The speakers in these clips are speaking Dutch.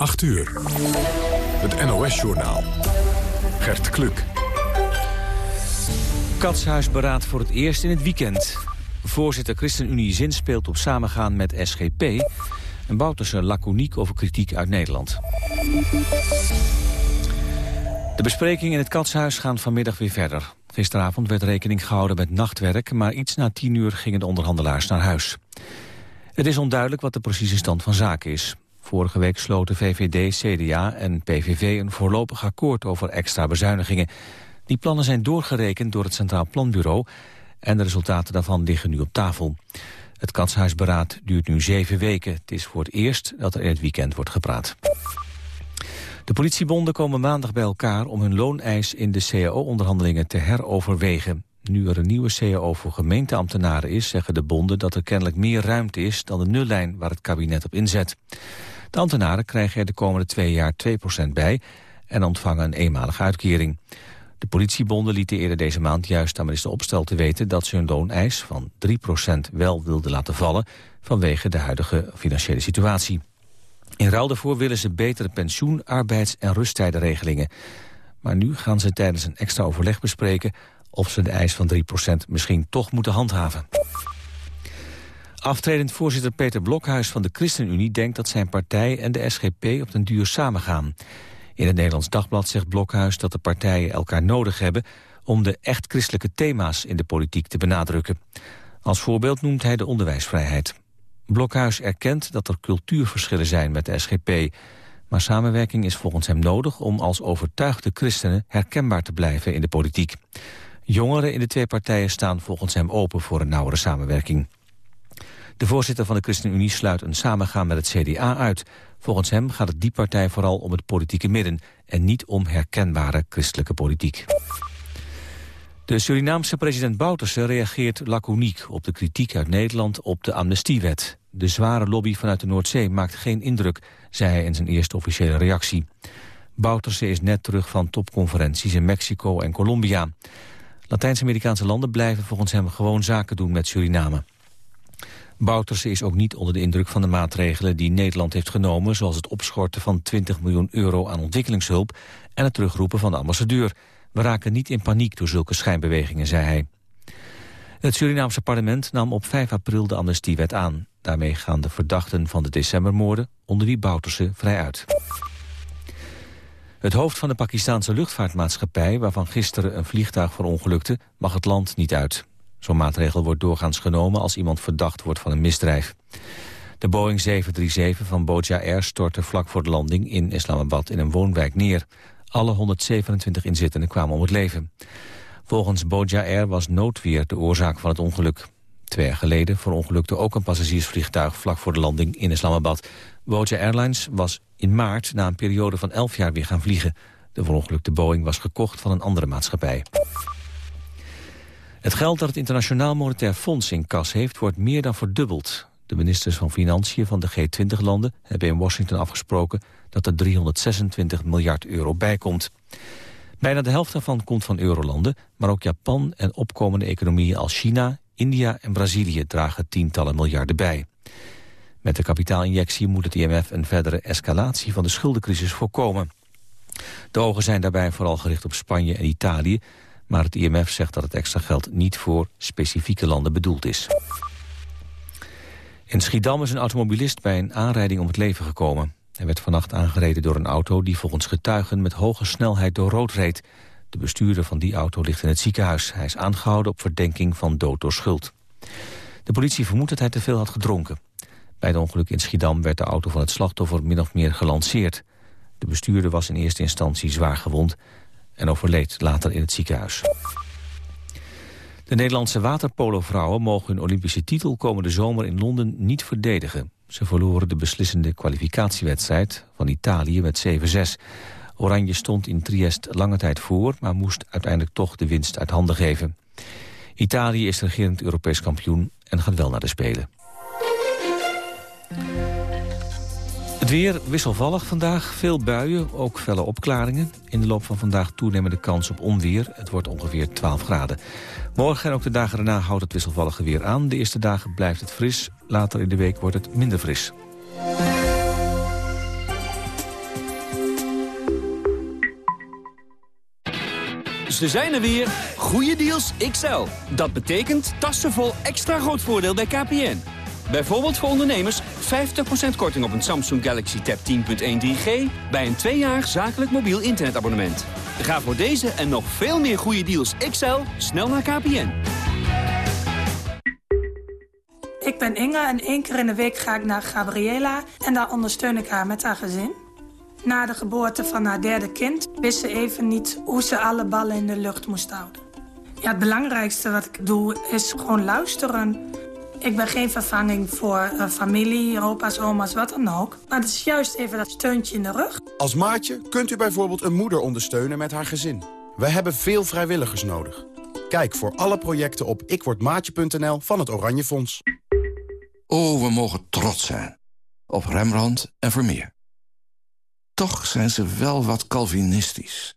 8 uur. Het NOS-journaal. Gert Kluk. Katshuisberaad voor het eerst in het weekend. Voorzitter ChristenUnie Zin speelt op samengaan met SGP... en Bouterse laconiek over kritiek uit Nederland. De besprekingen in het Katshuis gaan vanmiddag weer verder. Gisteravond werd rekening gehouden met nachtwerk... maar iets na tien uur gingen de onderhandelaars naar huis. Het is onduidelijk wat de precieze stand van zaken is. Vorige week sloten VVD, CDA en PVV een voorlopig akkoord over extra bezuinigingen. Die plannen zijn doorgerekend door het Centraal Planbureau... en de resultaten daarvan liggen nu op tafel. Het katshuisberaad duurt nu zeven weken. Het is voor het eerst dat er in het weekend wordt gepraat. De politiebonden komen maandag bij elkaar om hun looneis in de cao-onderhandelingen te heroverwegen. Nu er een nieuwe cao voor gemeenteambtenaren is, zeggen de bonden dat er kennelijk meer ruimte is dan de nullijn waar het kabinet op inzet. De ambtenaren krijgen er de komende twee jaar 2% bij en ontvangen een eenmalige uitkering. De politiebonden lieten eerder deze maand juist aan minister Opstel te weten dat ze hun looneis van 3% wel wilden laten vallen vanwege de huidige financiële situatie. In ruil daarvoor willen ze betere pensioen, arbeids- en rusttijdenregelingen. Maar nu gaan ze tijdens een extra overleg bespreken of ze de eis van 3% misschien toch moeten handhaven. Aftredend voorzitter Peter Blokhuis van de ChristenUnie denkt dat zijn partij en de SGP op den duur samengaan. In het Nederlands Dagblad zegt Blokhuis dat de partijen elkaar nodig hebben om de echt christelijke thema's in de politiek te benadrukken. Als voorbeeld noemt hij de onderwijsvrijheid. Blokhuis erkent dat er cultuurverschillen zijn met de SGP, maar samenwerking is volgens hem nodig om als overtuigde christenen herkenbaar te blijven in de politiek. Jongeren in de twee partijen staan volgens hem open voor een nauwere samenwerking. De voorzitter van de ChristenUnie sluit een samengaan met het CDA uit. Volgens hem gaat het die partij vooral om het politieke midden... en niet om herkenbare christelijke politiek. De Surinaamse president Bouterse reageert laconiek op de kritiek uit Nederland op de amnestiewet. De zware lobby vanuit de Noordzee maakt geen indruk, zei hij in zijn eerste officiële reactie. Bouterse is net terug van topconferenties in Mexico en Colombia. Latijns-Amerikaanse landen blijven volgens hem gewoon zaken doen met Suriname. Bouterse is ook niet onder de indruk van de maatregelen die Nederland heeft genomen... zoals het opschorten van 20 miljoen euro aan ontwikkelingshulp... en het terugroepen van de ambassadeur. We raken niet in paniek door zulke schijnbewegingen, zei hij. Het Surinaamse parlement nam op 5 april de amnestiewet aan. Daarmee gaan de verdachten van de decembermoorden, onder wie Bouterse, vrij uit. Het hoofd van de Pakistanse luchtvaartmaatschappij... waarvan gisteren een vliegtuig verongelukte, mag het land niet uit. Zo'n maatregel wordt doorgaans genomen als iemand verdacht wordt van een misdrijf. De Boeing 737 van Boja Air stortte vlak voor de landing in Islamabad in een woonwijk neer. Alle 127 inzittenden kwamen om het leven. Volgens Boja Air was noodweer de oorzaak van het ongeluk. Twee jaar geleden verongelukte ook een passagiersvliegtuig vlak voor de landing in Islamabad. Boja Airlines was in maart na een periode van 11 jaar weer gaan vliegen. De verongelukte Boeing was gekocht van een andere maatschappij. Het geld dat het Internationaal Monetair Fonds in kas heeft... wordt meer dan verdubbeld. De ministers van Financiën van de G20-landen hebben in Washington afgesproken... dat er 326 miljard euro bijkomt. Bijna de helft daarvan komt van eurolanden... maar ook Japan en opkomende economieën als China, India en Brazilië... dragen tientallen miljarden bij. Met de kapitaalinjectie moet het IMF een verdere escalatie van de schuldencrisis voorkomen. De ogen zijn daarbij vooral gericht op Spanje en Italië... Maar het IMF zegt dat het extra geld niet voor specifieke landen bedoeld is. In Schiedam is een automobilist bij een aanrijding om het leven gekomen. Hij werd vannacht aangereden door een auto die volgens getuigen met hoge snelheid door rood reed. De bestuurder van die auto ligt in het ziekenhuis. Hij is aangehouden op verdenking van dood door schuld. De politie vermoedt dat hij te veel had gedronken. Bij het ongeluk in Schiedam werd de auto van het slachtoffer min of meer gelanceerd. De bestuurder was in eerste instantie zwaar gewond en overleed later in het ziekenhuis. De Nederlandse waterpolovrouwen mogen hun Olympische titel komende zomer in Londen niet verdedigen. Ze verloren de beslissende kwalificatiewedstrijd van Italië met 7-6. Oranje stond in Triest lange tijd voor, maar moest uiteindelijk toch de winst uit handen geven. Italië is regerend Europees kampioen en gaat wel naar de Spelen. Het weer wisselvallig vandaag. Veel buien, ook felle opklaringen. In de loop van vandaag toenemende kans op onweer. Het wordt ongeveer 12 graden. Morgen en ook de dagen daarna houdt het wisselvallige weer aan. De eerste dagen blijft het fris. Later in de week wordt het minder fris. Ze zijn er weer. Goede deals XL. Dat betekent tassen vol extra groot voordeel bij KPN. Bijvoorbeeld voor ondernemers 50% korting op een Samsung Galaxy Tab 10.1 3G... bij een tweejarig zakelijk mobiel internetabonnement. Ga voor deze en nog veel meer goede deals XL snel naar KPN. Ik ben Inge en één keer in de week ga ik naar Gabriela... en daar ondersteun ik haar met haar gezin. Na de geboorte van haar derde kind wist ze even niet hoe ze alle ballen in de lucht moest houden. Ja, het belangrijkste wat ik doe is gewoon luisteren. Ik ben geen vervanging voor uh, familie, opa's, oma's, wat dan ook. Maar het is juist even dat steuntje in de rug. Als maatje kunt u bijvoorbeeld een moeder ondersteunen met haar gezin. We hebben veel vrijwilligers nodig. Kijk voor alle projecten op ikwordmaatje.nl van het Oranje Fonds. Oh, we mogen trots zijn. Op Rembrandt en Vermeer. Toch zijn ze wel wat Calvinistisch.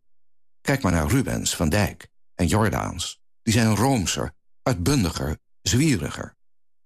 Kijk maar naar Rubens, Van Dijk en Jordaans. Die zijn roomser, uitbundiger, zwieriger.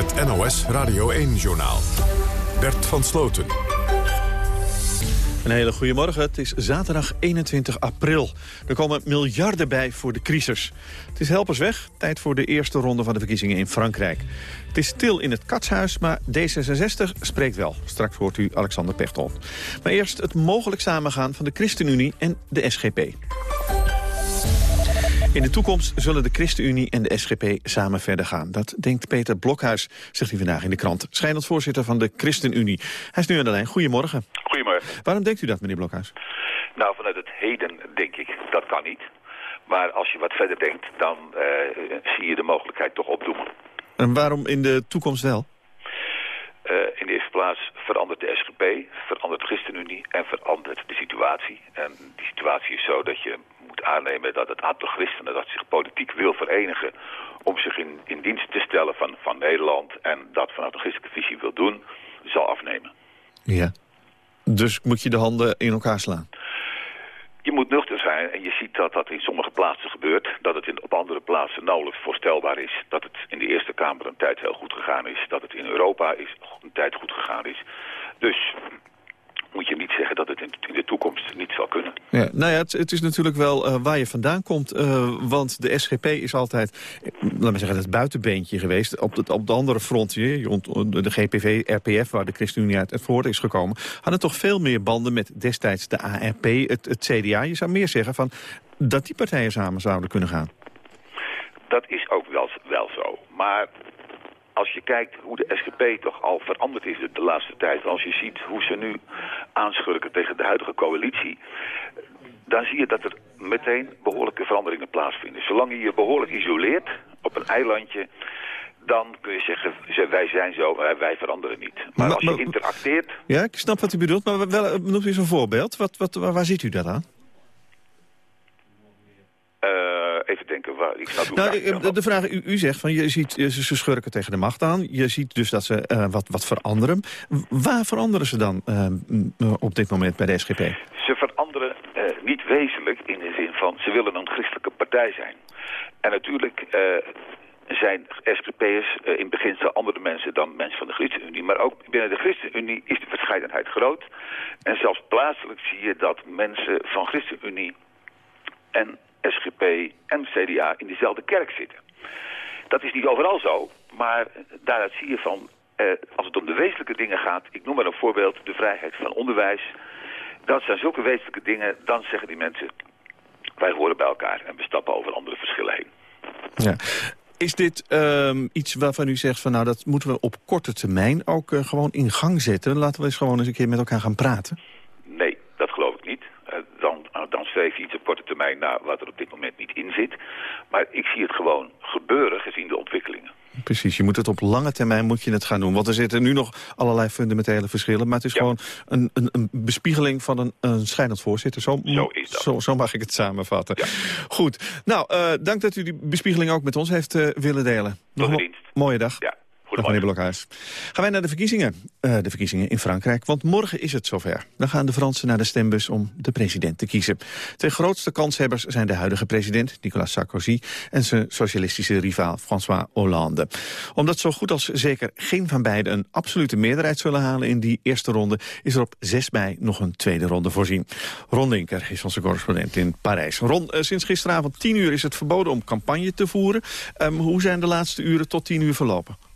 Het NOS Radio 1-journaal. Bert van Sloten. Een hele goede morgen. Het is zaterdag 21 april. Er komen miljarden bij voor de crisis. Het is helpers weg. Tijd voor de eerste ronde van de verkiezingen in Frankrijk. Het is stil in het katshuis, maar D66 spreekt wel. Straks hoort u Alexander Pechtold. Maar eerst het mogelijk samengaan van de ChristenUnie en de SGP. In de toekomst zullen de ChristenUnie en de SGP samen verder gaan. Dat denkt Peter Blokhuis, zegt hij vandaag in de krant. Schijnend voorzitter van de ChristenUnie. Hij is nu aan de lijn. Goedemorgen. Goedemorgen. Waarom denkt u dat, meneer Blokhuis? Nou, vanuit het heden denk ik, dat kan niet. Maar als je wat verder denkt, dan uh, zie je de mogelijkheid toch opdoemen. En waarom in de toekomst wel? Uh, in de eerste plaats verandert de SGP, verandert de ChristenUnie en verandert de situatie. En die situatie is zo dat je moet aannemen dat het aantal christenen dat zich politiek wil verenigen om zich in, in dienst te stellen van, van Nederland en dat vanuit een christelijke visie wil doen, zal afnemen. Ja. Dus moet je de handen in elkaar slaan? Je moet nuchter zijn en je ziet dat dat in sommige plaatsen gebeurt. Dat het in, op andere plaatsen nauwelijks voorstelbaar is. Dat het in de Eerste Kamer een tijd heel goed gegaan is. Dat het in Europa is, een tijd goed gegaan is. Dus niet zeggen dat het in de toekomst niet zal kunnen. Ja, nou ja, het, het is natuurlijk wel uh, waar je vandaan komt. Uh, want de SGP is altijd, laten we zeggen, het buitenbeentje geweest. Op, het, op de andere front, de GPV, RPF, waar de ChristenUnie uit voort is gekomen... hadden toch veel meer banden met destijds de ARP, het, het CDA. Je zou meer zeggen van dat die partijen samen zouden kunnen gaan. Dat is ook wel, wel zo. Maar als je kijkt hoe de SGP toch al veranderd is de laatste tijd... als je ziet hoe ze nu aanschurken tegen de huidige coalitie... dan zie je dat er meteen behoorlijke veranderingen plaatsvinden. Zolang je je behoorlijk isoleert op een eilandje... dan kun je zeggen, wij zijn zo, wij veranderen niet. Maar, als je interacteert... Ja, ik snap wat u bedoelt, maar wel, noemt u eens een voorbeeld. Wat, wat, waar, waar ziet u dat aan? Uh, even denken, waar, ik snap nou, de, de vraag, u, u, zegt van je ziet ze schurken tegen de macht aan. Je ziet dus dat ze uh, wat, wat veranderen. Waar veranderen ze dan uh, op dit moment bij de SGP? Ze veranderen niet wezenlijk in de zin van ze willen een christelijke partij zijn. En natuurlijk zijn SGP'ers uh, in beginsel andere mensen dan mensen van de ChristenUnie. Maar ook binnen de ChristenUnie is de verscheidenheid groot. En zelfs plaatselijk zie je dat mensen van ChristenUnie en SGP en CDA in dezelfde kerk zitten. Dat is niet overal zo, maar daaruit zie je van, eh, als het om de wezenlijke dingen gaat... ik noem maar een voorbeeld, de vrijheid van onderwijs... dat zijn zulke wezenlijke dingen, dan zeggen die mensen... wij horen bij elkaar en we stappen over andere verschillen heen. Ja. Is dit um, iets waarvan u zegt van nou dat moeten we op korte termijn ook uh, gewoon in gang zetten? Laten we eens gewoon eens een keer met elkaar gaan praten. Nee, dat geloof ik niet. Uh, dan, uh, dan streef je iets op korte termijn naar wat er op dit moment niet in zit. Maar ik zie het gewoon gebeuren gezien de ontwikkelingen. Precies, je moet het op lange termijn moet je het gaan doen. Want er zitten nu nog allerlei fundamentele verschillen. Maar het is gewoon een, een, een, bespiegeling van een, een scheidend voorzitter. Zo, zo, is dat. Zo, zo, mag ik het samenvatten. Goed, nou, uh, dank dat u die bespiegeling ook met ons heeft uh, willen delen. Nog een mooie dag. Ja. Dag meneer Blokhuis. Gaan wij naar de verkiezingen. Uh, de verkiezingen in Frankrijk, want morgen is het zover. Dan gaan de Fransen naar de stembus om de president te kiezen. Twee grootste kanshebbers zijn de huidige president, Nicolas Sarkozy... en zijn socialistische rivaal François Hollande. Omdat zo goed als zeker geen van beiden een absolute meerderheid zullen halen... in die eerste ronde, is er op 6 mei nog een tweede ronde voorzien. Ron Linker is onze correspondent in Parijs. Ron, uh, sinds gisteravond 10 uur is het verboden om campagne te voeren. Um, hoe zijn de laatste uren tot 10 uur verlopen?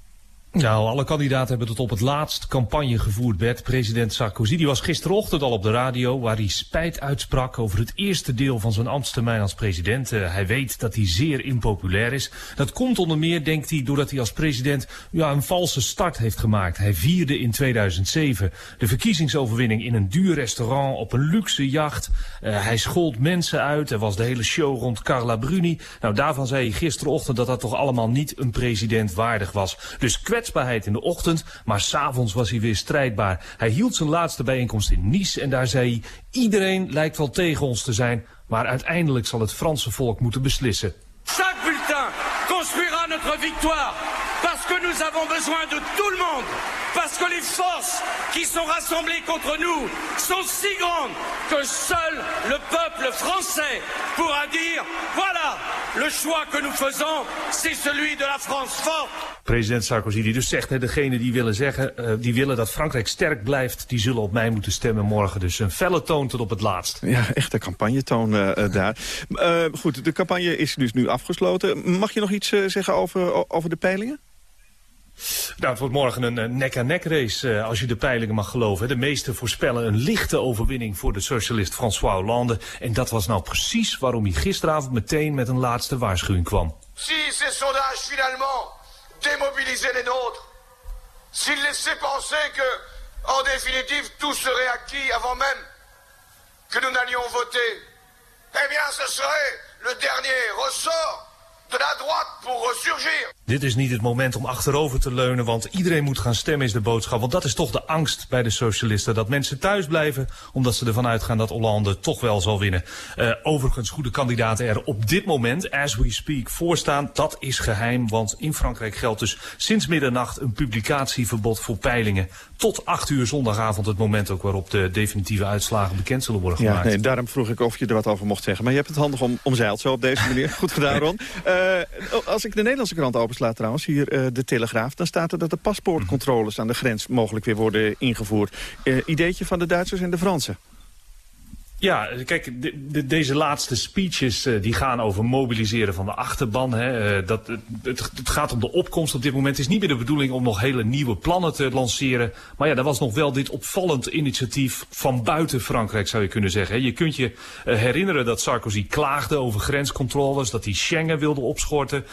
Nou, alle kandidaten hebben tot op het laatst campagne gevoerd, Bert. President Sarkozy die was gisterochtend al op de radio... waar hij spijt uitsprak over het eerste deel van zijn ambtstermijn als president. Uh, hij weet dat hij zeer impopulair is. Dat komt onder meer, denkt hij, doordat hij als president ja, een valse start heeft gemaakt. Hij vierde in 2007 de verkiezingsoverwinning in een duur restaurant op een luxe jacht. Uh, hij schold mensen uit. Er was de hele show rond Carla Bruni. Nou, daarvan zei hij gisterochtend dat dat toch allemaal niet een president waardig was. Dus kwets kwetsbaarheid in de ochtend, maar s'avonds was hij weer strijdbaar. Hij hield zijn laatste bijeenkomst in Nice en daar zei hij... iedereen lijkt wel tegen ons te zijn, maar uiteindelijk zal het Franse volk moeten beslissen. Chaque bulletin construira notre victoire, parce que nous avons besoin de tout le monde. Parce que les forces qui sont rassemblées contre nous sont si grandes que seul le peuple français pourra dire voilà, le choix que nous faisons, c'est celui de la France forte. President Sarkozy die dus zegt, hè, degene die willen zeggen, uh, die willen dat Frankrijk sterk blijft, die zullen op mij moeten stemmen morgen. Dus een felle toon tot op het laatst. Ja, echt een campagnetoon uh, daar. Uh, goed, de campagne is dus nu afgesloten. Mag je nog iets zeggen over, over de peilingen? Nou, het wordt morgen een nek-aan-nek race, uh, als je de peilingen mag geloven. De meesten voorspellen een lichte overwinning voor de socialist François Hollande. En dat was nou precies waarom hij gisteravond meteen met een laatste waarschuwing kwam. Si ces sondages finalement démobilisaient les nôtres, s'ils laissaient penser que, en définitive, tout serait acquis avant même que nous n'allions voter, eh bien ce serait le dernier ressort Dit is niet het moment om achterover te leunen, want iedereen moet gaan stemmen is de boodschap. Want dat is toch de angst bij de socialisten, dat mensen thuis blijven... omdat ze ervan uitgaan dat Hollande toch wel zal winnen. Uh, overigens goede kandidaten er op dit moment, as we speak, voor staan. Dat is geheim, want in Frankrijk geldt dus sinds middernacht... een publicatieverbod voor peilingen. Tot 8 uur zondagavond het moment ook waarop de definitieve uitslagen bekend zullen worden gemaakt. Ja, nee, daarom vroeg ik of je er wat over mocht zeggen. Maar je hebt het handig om, omzeild zo op deze manier. Goed gedaan, Ron. Uh, als ik de Nederlandse krant openslaat trouwens, hier uh, de Telegraaf... dan staat er dat de paspoortcontroles aan de grens mogelijk weer worden ingevoerd. Uh, ideetje van de Duitsers en de Fransen. Ja, kijk, de, de, deze laatste speeches uh, die gaan over mobiliseren van de achterban. Hè. Uh, dat, het, het, gaat om de opkomst op dit moment. Het is niet meer de bedoeling om nog hele nieuwe plannen te lanceren. Maar ja, er was nog wel dit opvallend initiatief van buiten Frankrijk, zou je kunnen zeggen. Je kunt je uh, herinneren dat Sarkozy klaagde over grenscontroles, dat hij Schengen wilde opschorten,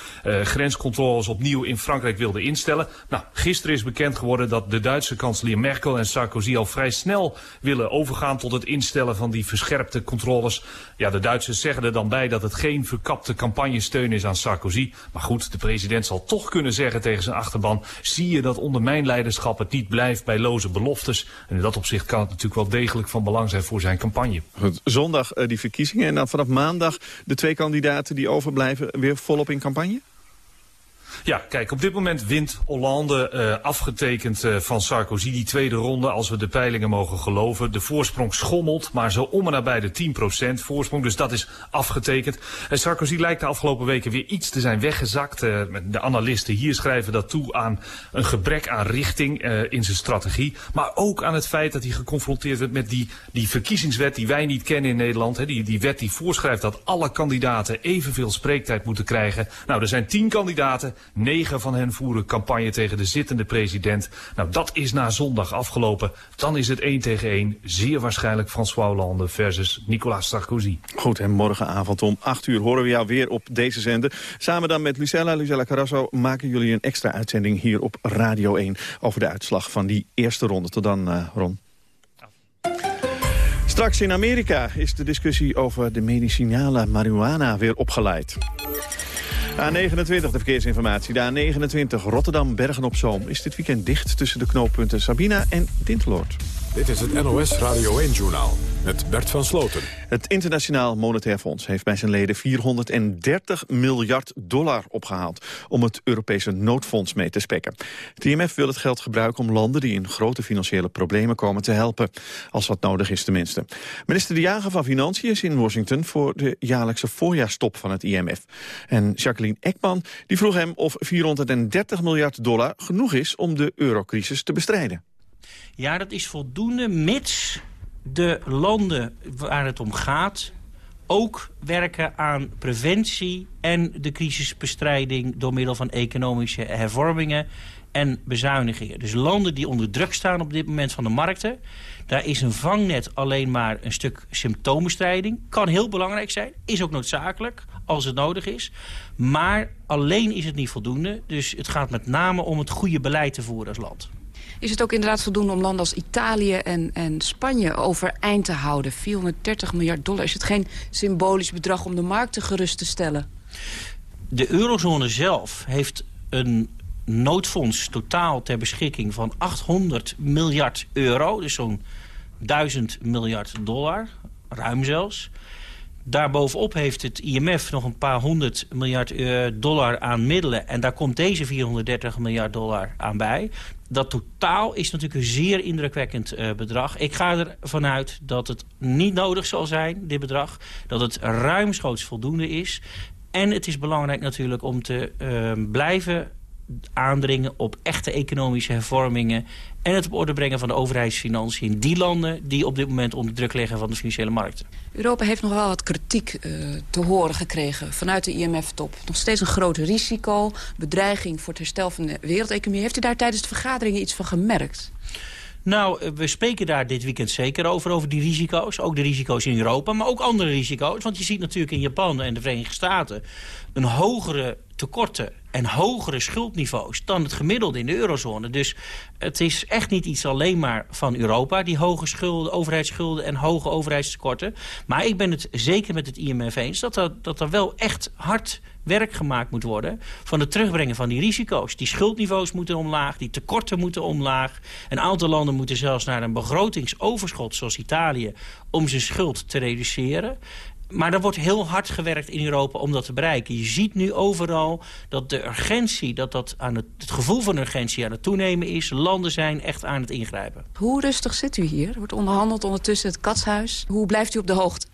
grenscontroles opnieuw in Frankrijk wilde instellen. Nou, gisteren is bekend geworden dat de Duitse kanselier Merkel en Sarkozy al vrij snel willen overgaan tot het instellen van die verscherpte controles. Ja, de Duitsers zeggen er dan bij dat het geen verkapte campagnesteun is aan Sarkozy. Maar goed, de president zal toch kunnen zeggen tegen zijn achterban... zie je dat onder mijn leiderschap het niet blijft bij loze beloftes. En in dat opzicht kan het natuurlijk wel degelijk van belang zijn voor zijn campagne. Zondag uh, die verkiezingen en dan vanaf maandag de twee kandidaten die overblijven weer volop in campagne? Ja, kijk, op dit moment wint Hollande uh, afgetekend uh, van Sarkozy die tweede ronde, als we de peilingen mogen geloven. De voorsprong schommelt, maar zo om en nabij de 10% voorsprong, dus dat is afgetekend. En Sarkozy lijkt de afgelopen weken weer iets te zijn weggezakt. De analisten hier schrijven dat toe aan een gebrek aan richting in zijn strategie. Maar ook aan het feit dat hij geconfronteerd wordt met die, die verkiezingswet die wij niet kennen in Nederland. Hè, die, die wet die voorschrijft dat alle kandidaten evenveel spreektijd moeten krijgen. Nou, er zijn tien kandidaten. Negen van hen voeren campagne tegen de zittende president. Nou, dat is na zondag afgelopen. Dan is het 1 tegen 1. Zeer waarschijnlijk François Hollande versus Nicolas Sarkozy. Goed, en morgenavond om 8 uur horen we jou weer op deze zender. Samen dan met Lucella, Lucella Carrasso, maken jullie een extra uitzending hier op Radio 1... over de uitslag van die eerste ronde. Tot dan, uh, Ron. Straks in Amerika is de discussie over de medicinale marihuana weer opgeleid. A29, de verkeersinformatie. De A29 Rotterdam-Bergen-op-Zoom is dit weekend dicht... tussen de knooppunten Sabina en Dinteloord. Dit is het NOS Radio 1-journaal met Bert van Sloten. Het Internationaal Monetair Fonds heeft bij zijn leden 430 miljard dollar opgehaald om het Europese noodfonds mee te spekken. Het IMF wil het geld gebruiken om landen die in grote financiële problemen komen te helpen. Als wat nodig is tenminste. Minister De Jager van Financiën is in Washington voor de jaarlijkse voorjaarstop van het IMF. En Jacqueline Ekman die vroeg hem of 430 miljard dollar genoeg is om de eurocrisis te bestrijden. Ja, dat is voldoende, mits de landen waar het om gaat ook werken aan preventie en de crisisbestrijding door middel van economische hervormingen en bezuinigingen. Dus landen die onder druk staan op dit moment van de markten... daar is een vangnet alleen maar een stuk symptoombestrijding. Kan heel belangrijk zijn, is ook noodzakelijk als het nodig is. Maar alleen is het niet voldoende. Dus het gaat met name om het goede beleid te voeren als land. Is het ook inderdaad voldoende om landen als Italië en, en Spanje overeind te houden? 430 miljard dollar. Is het geen symbolisch bedrag om de markten gerust te stellen? De eurozone zelf heeft een noodfonds totaal ter beschikking van 800 miljard euro. Dus zo'n 1000 miljard dollar, ruim zelfs. Daarbovenop heeft het IMF nog een paar honderd miljard eh, dollar aan middelen. En daar komt deze 430 miljard dollar aan bij. Dat totaal is natuurlijk een zeer indrukwekkend uh, bedrag. Ik ga ervan uit dat het niet nodig zal zijn, dit bedrag. Dat het ruimschoots voldoende is. En het is belangrijk natuurlijk om te uh, blijven aandringen op echte economische hervormingen... en het op orde brengen van de overheidsfinanciën in die landen... die op dit moment onder druk liggen van de financiële markten. Europa heeft nog wel wat kritiek uh, te horen gekregen vanuit de IMF-top. Nog steeds een groot risico, bedreiging voor het herstel van de wereldeconomie. Heeft u daar tijdens de vergaderingen iets van gemerkt? Nou, we spreken daar dit weekend zeker over, over die risico's. Ook de risico's in Europa, maar ook andere risico's. Want je ziet natuurlijk in Japan en de Verenigde Staten... een hogere tekorten en hogere schuldniveaus dan het gemiddelde in de eurozone. Dus het is echt niet iets alleen maar van Europa, die hoge schulden, overheidsschulden en hoge overheidstekorten. Maar ik ben het zeker met het IMF eens dat er, dat er wel echt hard werk gemaakt moet worden van het terugbrengen van die risico's. Die schuldniveaus moeten omlaag, die tekorten moeten omlaag. Een aantal landen moeten zelfs naar een begrotingsoverschot, zoals Italië, om zijn schuld te reduceren. Maar er wordt heel hard gewerkt in Europa om dat te bereiken. Je ziet nu overal dat de urgentie, dat dat aan het, het gevoel van urgentie aan het toenemen is. Landen zijn echt aan het ingrijpen. Hoe rustig zit u hier? Er wordt onderhandeld ondertussen het katshuis. Hoe blijft u op de hoogte?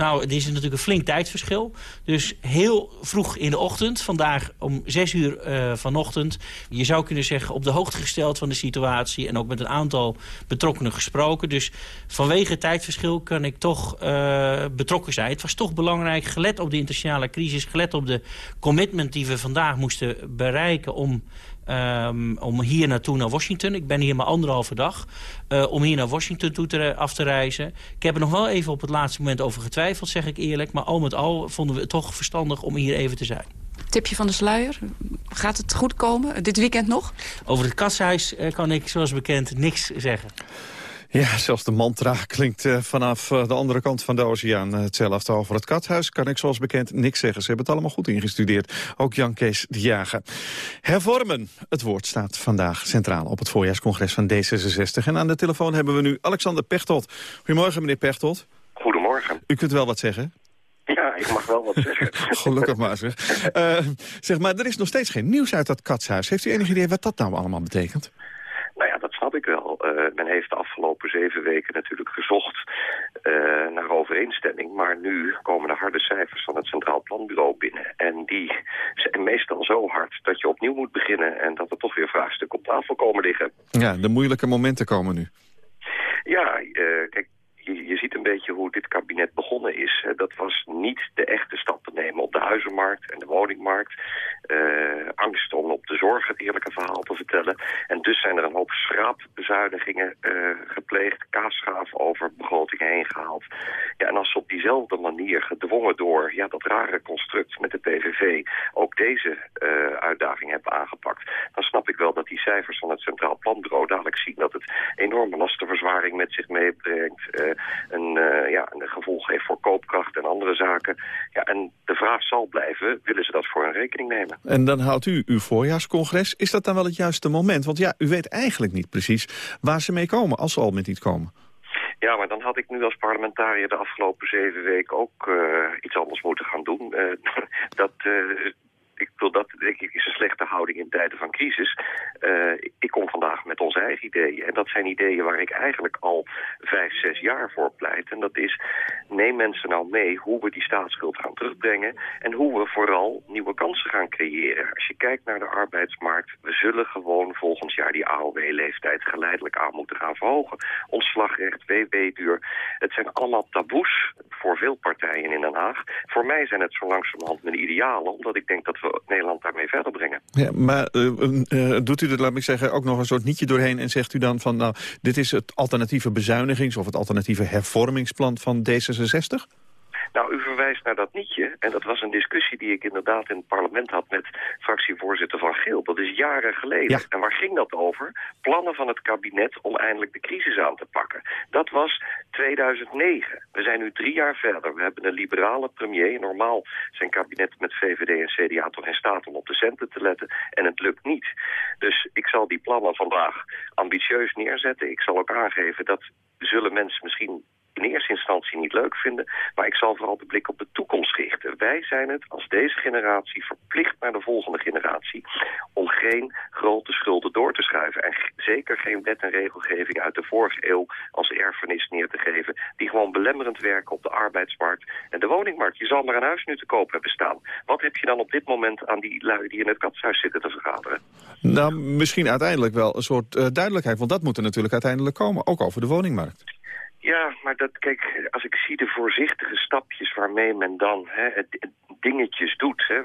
Nou, het is natuurlijk een flink tijdsverschil. Dus heel vroeg in de ochtend, vandaag om zes uur uh, vanochtend... je zou kunnen zeggen op de hoogte gesteld van de situatie... en ook met een aantal betrokkenen gesproken. Dus vanwege het tijdverschil kan ik toch uh, betrokken zijn. Het was toch belangrijk, gelet op de internationale crisis... gelet op de commitment die we vandaag moesten bereiken... om Um, om hier naartoe naar Washington. Ik ben hier maar anderhalve dag. Uh, om hier naar Washington toe te, af te reizen. Ik heb er nog wel even op het laatste moment over getwijfeld, zeg ik eerlijk. Maar al met al vonden we het toch verstandig om hier even te zijn. Tipje van de sluier. Gaat het goed komen? Dit weekend nog? Over het kashuis uh, kan ik, zoals bekend, niks zeggen. Ja, zelfs de mantra klinkt uh, vanaf uh, de andere kant van de oceaan uh, hetzelfde. Over het kathuis kan ik zoals bekend niks zeggen. Ze hebben het allemaal goed ingestudeerd. Ook Jan Kees de Jager. Hervormen. Het woord staat vandaag centraal op het voorjaarscongres van D66. En aan de telefoon hebben we nu Alexander Pechtold. Goedemorgen, meneer Pechtold. Goedemorgen. U kunt wel wat zeggen. Ja, ik mag wel wat zeggen. Gelukkig maar, zeg. zeg maar, er is nog steeds geen nieuws uit dat katshuis. Heeft u enig idee wat dat nou allemaal betekent? Nou ja, dat snap ik wel. Uh, men heeft de afgelopen zeven weken natuurlijk gezocht uh, naar overeenstemming. Maar nu komen de harde cijfers van het Centraal Planbureau binnen. En die zijn meestal zo hard dat je opnieuw moet beginnen... en dat er toch weer vraagstukken op tafel komen liggen. Ja, de moeilijke momenten komen nu. Ja, uh, kijk, je, je, ziet een beetje hoe dit kabinet begonnen is. Dat was niet de echte stappen nemen op de huizenmarkt en de woningmarkt. Uh, angst om op de zorg het eerlijke verhaal te vertellen. En dus zijn er een hoop schraapbezuinigingen uh, gepleegd, kaasschaaf over begrotingen heen gehaald. Ja, en als ze op diezelfde manier gedwongen door ja, dat rare construct met de PVV ook deze uh, uitdaging hebben aangepakt, dan snap ik wel dat die cijfers van het Centraal Planbureau dadelijk zien dat het enorme lastenverzwaring met zich meebrengt, een, ja, een gevolg heeft voor koopkracht en andere zaken. Ja, en de vraag zal blijven, willen ze dat voor hun rekening nemen? En dan houdt u uw voorjaarscongres. Is dat dan wel het juiste moment? Want ja, u weet eigenlijk niet precies waar ze mee komen, als ze al met iets komen. Ja, maar dan had ik nu als parlementariër de afgelopen zeven weken ook uh, iets anders moeten gaan doen. Uh, dat, uh, ik bedoel, dat denk ik is een slechte houding in tijden van crisis. Uh, ik kom vandaag met onze eigen ideeën. En dat zijn ideeën waar ik eigenlijk al vijf, zes jaar voor pleit. En dat is, neem mensen nou mee hoe we die staatsschuld gaan terugbrengen... en hoe we vooral nieuwe kansen gaan creëren. Als je kijkt naar de arbeidsmarkt... we zullen gewoon volgend jaar die AOW-leeftijd geleidelijk aan moeten gaan verhogen. Ontslagrecht, WW-duur. Het zijn allemaal taboes voor veel partijen in Den Haag. Voor mij zijn het zo langzamerhand mijn idealen... omdat ik denk dat we Nederland daarmee verder brengen. Ja, maar uh, uh, doet u er, laat ik zeggen, ook nog een soort nietje doorheen... en zegt u dan van, nou, dit is het alternatieve bezuinigings... of het alternatieve hervormingsplan van D66? Nou, u verwijst naar dat nietje. En dat was een discussie die ik inderdaad in het parlement had met fractievoorzitter Van Geel. Dat is jaren geleden. Ja. En waar ging dat over? Plannen van het kabinet om eindelijk de crisis aan te pakken. Dat was 2009. We zijn nu drie jaar verder. We hebben een liberale premier. Normaal zijn kabinet met VVD en CDA toch in staat om op de centen te letten. En het lukt niet. Dus ik zal die plannen vandaag ambitieus neerzetten. Ik zal ook aangeven dat zullen mensen misschien in eerste instantie niet leuk vinden. Maar ik zal vooral de blik op de toekomst richten. Wij zijn het als deze generatie verplicht naar de volgende generatie... om geen grote schulden door te schuiven. En zeker geen wet en regelgeving uit de vorige eeuw als erfenis neer te geven... die gewoon belemmerend werken op de arbeidsmarkt en de woningmarkt. Je zal maar een huis nu te koop hebben staan. Wat heb je dan op dit moment aan die lui die in het katshuis zitten te vergaderen? Nou, misschien uiteindelijk wel een soort uh, duidelijkheid. Want dat moet er natuurlijk uiteindelijk komen, ook over de woningmarkt. Ja, maar dat, kijk, als ik zie de voorzichtige stapjes waarmee men dan hè, dingetjes doet. Hè.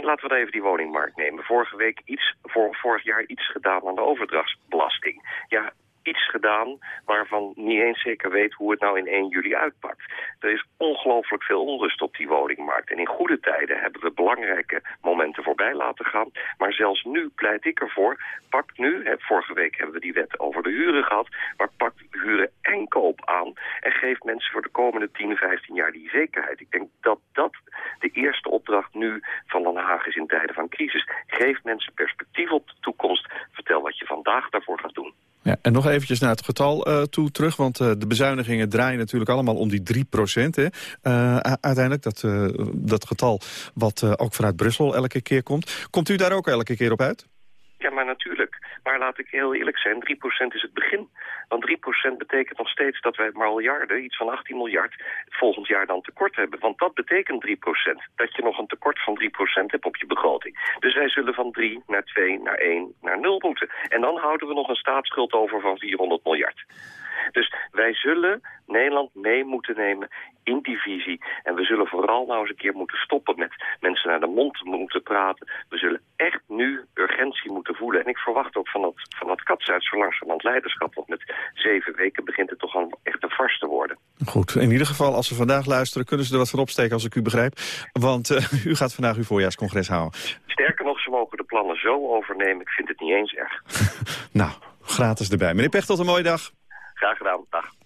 Laten we even die woningmarkt nemen. Vorige week iets, voor, vorig jaar iets gedaan aan de overdrachtsbelasting. Ja, iets gedaan waarvan niet eens zeker weet hoe het nou in 1 juli uitpakt. Er is ongelooflijk veel onrust op die woningmarkt. En in goede tijden hebben we belangrijke momenten voorbij laten gaan. Maar zelfs nu pleit ik ervoor, pak nu, vorige week hebben we die wet over de huren gehad, maar pak huren en koop aan en geef mensen voor de komende 10, 15 jaar die zekerheid. Ik denk dat dat de eerste opdracht nu van Den Haag is in tijden van crisis. Geef mensen perspectief op de toekomst. Vertel wat je vandaag daarvoor gaat doen. Ja, en nog eventjes naar het getal uh, toe terug, want uh, de bezuinigingen draaien natuurlijk allemaal om die 3 procent. Uh, uiteindelijk, dat, dat getal wat ook vanuit Brussel elke keer komt. Komt u daar ook elke keer op uit? Ja, maar natuurlijk. Maar laat ik heel eerlijk zijn, 3% is het begin. Want 3% betekent nog steeds dat wij miljarden, iets van 18 miljard, volgend jaar dan tekort hebben. Want dat betekent 3%. Dat je nog een tekort van 3% hebt op je begroting. Dus wij zullen van 3 naar 2 naar 1 naar 0 moeten. En dan houden we nog een staatsschuld over van 400 miljard. Dus wij zullen Nederland mee moeten nemen in die visie. En we zullen vooral nou eens een keer moeten stoppen met mensen naar de mond moeten praten. We zullen echt nu urgentie moeten voelen. En ik verwacht ook van dat, van dat katshuis zo langzamerhand leiderschap. Want met zeven weken begint het toch een, echt een vars te worden. Goed, in ieder geval als ze vandaag luisteren kunnen ze er wat van opsteken als ik u begrijp. Want uh, u gaat vandaag uw voorjaarscongres houden. Sterker nog, ze mogen de plannen zo overnemen. Ik vind het niet eens erg. nou, gratis erbij. Meneer Pechtold, een mooie dag. Graag gedaan. Dag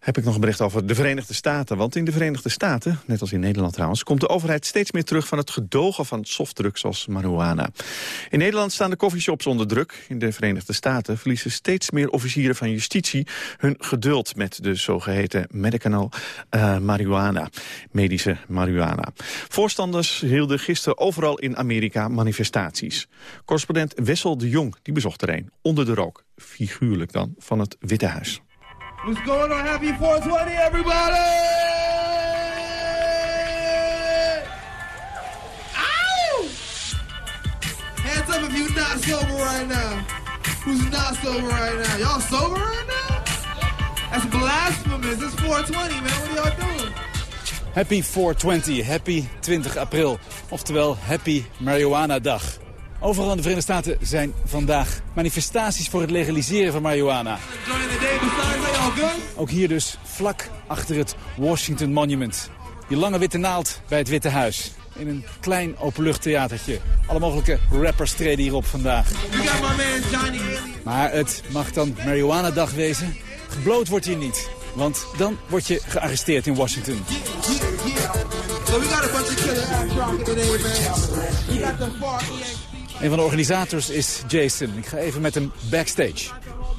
heb ik nog een bericht over de Verenigde Staten. Want in de Verenigde Staten, net als in Nederland trouwens... komt de overheid steeds meer terug van het gedogen van softdrugs als marihuana. In Nederland staan de coffeeshops onder druk. In de Verenigde Staten verliezen steeds meer officieren van justitie... hun geduld met de zogeheten medicinal uh, marihuana, medische marihuana. Voorstanders hielden gisteren overal in Amerika manifestaties. Correspondent Wessel de Jong die bezocht er een, onder de rook. Figuurlijk dan, van het Witte Huis. What's going on? Happy 420, everybody! Ow! Hands up if you're not sober right now. Who's not sober right now? Y'all sober right now? That's blasphemous. It's 420, man. What are y'all doing? Happy 420, happy 20 april. Oftewel, happy marijuana dag. Overal in de Verenigde Staten zijn vandaag manifestaties voor het legaliseren van marihuana. Ook hier dus vlak achter het Washington Monument. Die lange witte naald bij het Witte Huis. In een klein openluchttheatertje. Alle mogelijke rappers treden hierop vandaag. Maar het mag dan marihuana-dag wezen. Gebloot wordt hier niet. Want dan word je gearresteerd in Washington. So we got a bunch of killer Een van de organisators is Jason. Ik ga even met hem backstage.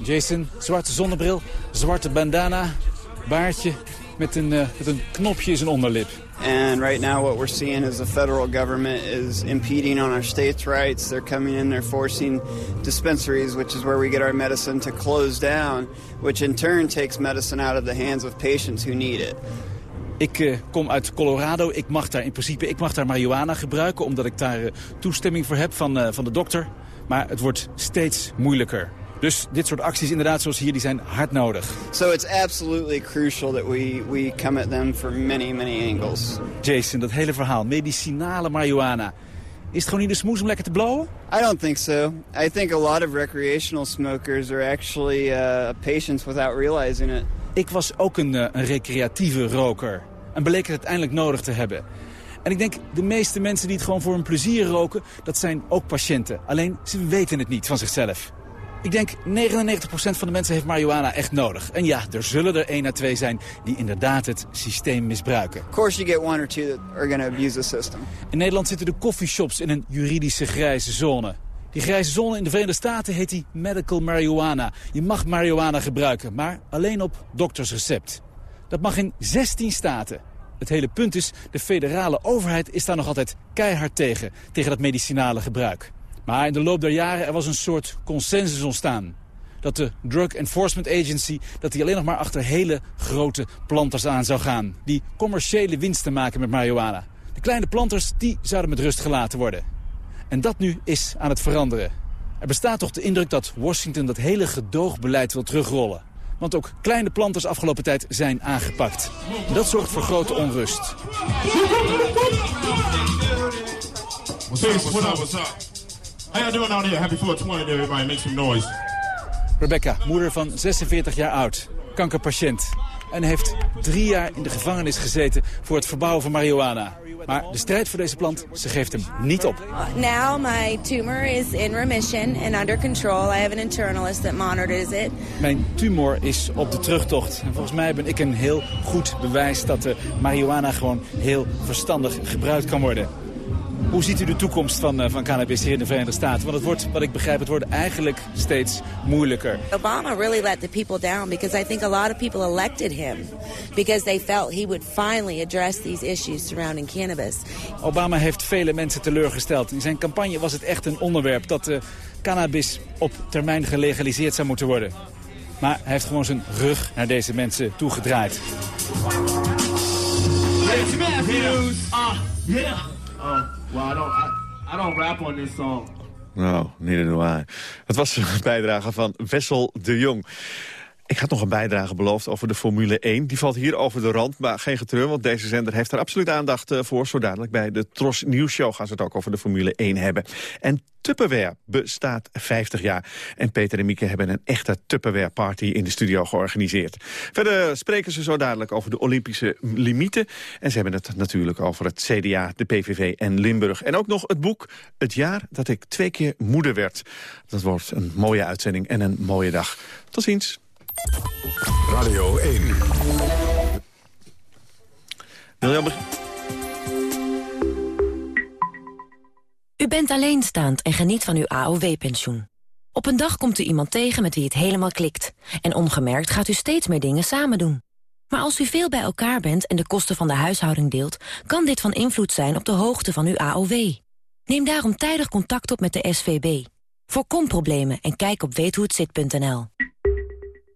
Jason, zwarte zonnebril, zwarte bandana, baardje met een, uh, met een knopje in zijn onderlip. And right now what we're seeing is the federal government is impeding on our states' rights. They're coming in, they're forcing dispensaries, which is where we get our medicine, to close down, which in turn takes medicine out of the hands of patients who need it. Ik uh, kom uit Colorado. Ik mag daar in principe ik mag daar marihuana gebruiken... omdat ik daar uh, toestemming voor heb van, uh, van de dokter. Maar het wordt steeds moeilijker. Dus dit soort acties inderdaad zoals hier, die zijn hard nodig. So it's absolutely crucial that we, we come at them from many, many angles. Jason, dat hele verhaal, medicinale marihuana... Is het gewoon niet de smoes om lekker te blowen? I don't think so. I think a lot of recreational smokers are actually uh, patients without realizing it. Ik was ook een, een recreatieve roker. En bleek het uiteindelijk nodig te hebben. En ik denk, de meeste mensen die het gewoon voor hun plezier roken... dat zijn ook patiënten. Alleen, ze weten het niet van zichzelf. Ik denk 99% van de mensen heeft marihuana echt nodig. En ja, er zullen er één à twee zijn die inderdaad het systeem misbruiken. Of course you get one or two that are going to abuse the system. In Nederland zitten de coffeeshops in een juridische grijze zone. Die grijze zone in de Verenigde Staten heet die medical marijuana. Je mag marihuana gebruiken, maar alleen op doktersrecept. Dat mag in 16 staten. Het hele punt is, de federale overheid is daar nog altijd keihard tegen. Tegen dat medicinale gebruik. Maar in de loop der jaren er was een soort consensus ontstaan. Dat de Drug Enforcement Agency dat die alleen nog maar achter hele grote planters aan zou gaan. Die commerciële winsten maken met marihuana. De kleine planters die zouden met rust gelaten worden. En dat nu is aan het veranderen. Er bestaat toch de indruk dat Washington dat hele gedoogbeleid wil terugrollen. Want ook kleine planters afgelopen tijd zijn aangepakt. Dat zorgt voor grote onrust. How y'all doing out here? Happy 420 everybody. Make some noise. Rebecca, moeder van 46 jaar oud, kankerpatiënt. En heeft drie jaar in de gevangenis gezeten voor het verbouwen van marihuana. Maar de strijd voor deze plant, ze geeft hem niet op. Now my tumor is in remission and under control. I have an internalist that monitors it. Mijn tumor is op de terugtocht. En volgens mij ben ik een heel goed bewijs dat de marihuana gewoon heel verstandig gebruikt kan worden. Hoe ziet u de toekomst van, uh, van cannabis hier in de Verenigde Staten? Want het wordt, wat ik begrijp, het wordt eigenlijk steeds moeilijker. Obama really let the people down because I think a lot of people elected him because they felt he would finally address these issues surrounding cannabis. Obama heeft vele mensen teleurgesteld. In zijn campagne was het echt een onderwerp dat uh, cannabis op termijn gelegaliseerd zou moeten worden. Maar hij heeft gewoon zijn rug naar deze mensen toegedraaid. Matthews. Ah, yeah. Well, I don't, I, I don't rap on this song. Nou, neither do I. Het was een bijdrage van Wessel de Jong. Ik had nog een bijdrage beloofd over de Formule 1. Die valt hier over de rand, maar geen getreur, want deze zender heeft er absoluut aandacht eh, voor. Zo dadelijk bij de Tros Nieuws Show gaan ze het ook over de Formule 1 hebben. En Tupperware bestaat 50 jaar. En Peter en Mieke hebben een echte Tupperware-party in de studio georganiseerd. Verder spreken ze zo dadelijk over de Olympische limieten. En ze hebben het natuurlijk over het CDA, de PVV en Limburg. En ook nog het boek Het jaar dat ik twee keer moeder werd. Dat wordt een mooie uitzending en een mooie dag. Tot ziens. Radio 1. Wil je U bent alleenstaand en geniet van uw AOW-pensioen. Op een dag komt u iemand tegen met wie het helemaal klikt. En ongemerkt gaat u steeds meer dingen samen doen. Maar als u veel bij elkaar bent en de kosten van de huishouding deelt... kan dit van invloed zijn op de hoogte van uw AOW. Neem daarom tijdig contact op met de SVB. Voorkom problemen en kijk op weethohetzit.nl.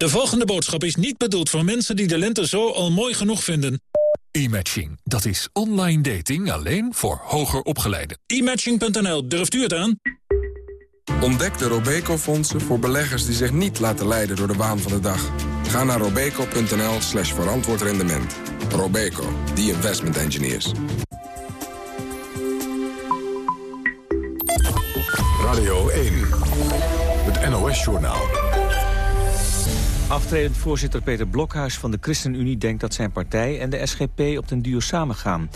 De volgende boodschap is niet bedoeld voor mensen die de lente zo al mooi genoeg vinden. E-matching, dat is online dating alleen voor hoger opgeleiden. E-matching.nl, durft u het aan? Ontdek de Robeco-fondsen voor beleggers die zich niet laten leiden door de waan van de dag. Ga naar robeco.nl slash verantwoord rendement. Robeco, the investment engineers. Radio 1, het NOS-journaal. Aftredend voorzitter Peter Blokhuis van de ChristenUnie denkt dat zijn partij en de SGP op den duur samengaan.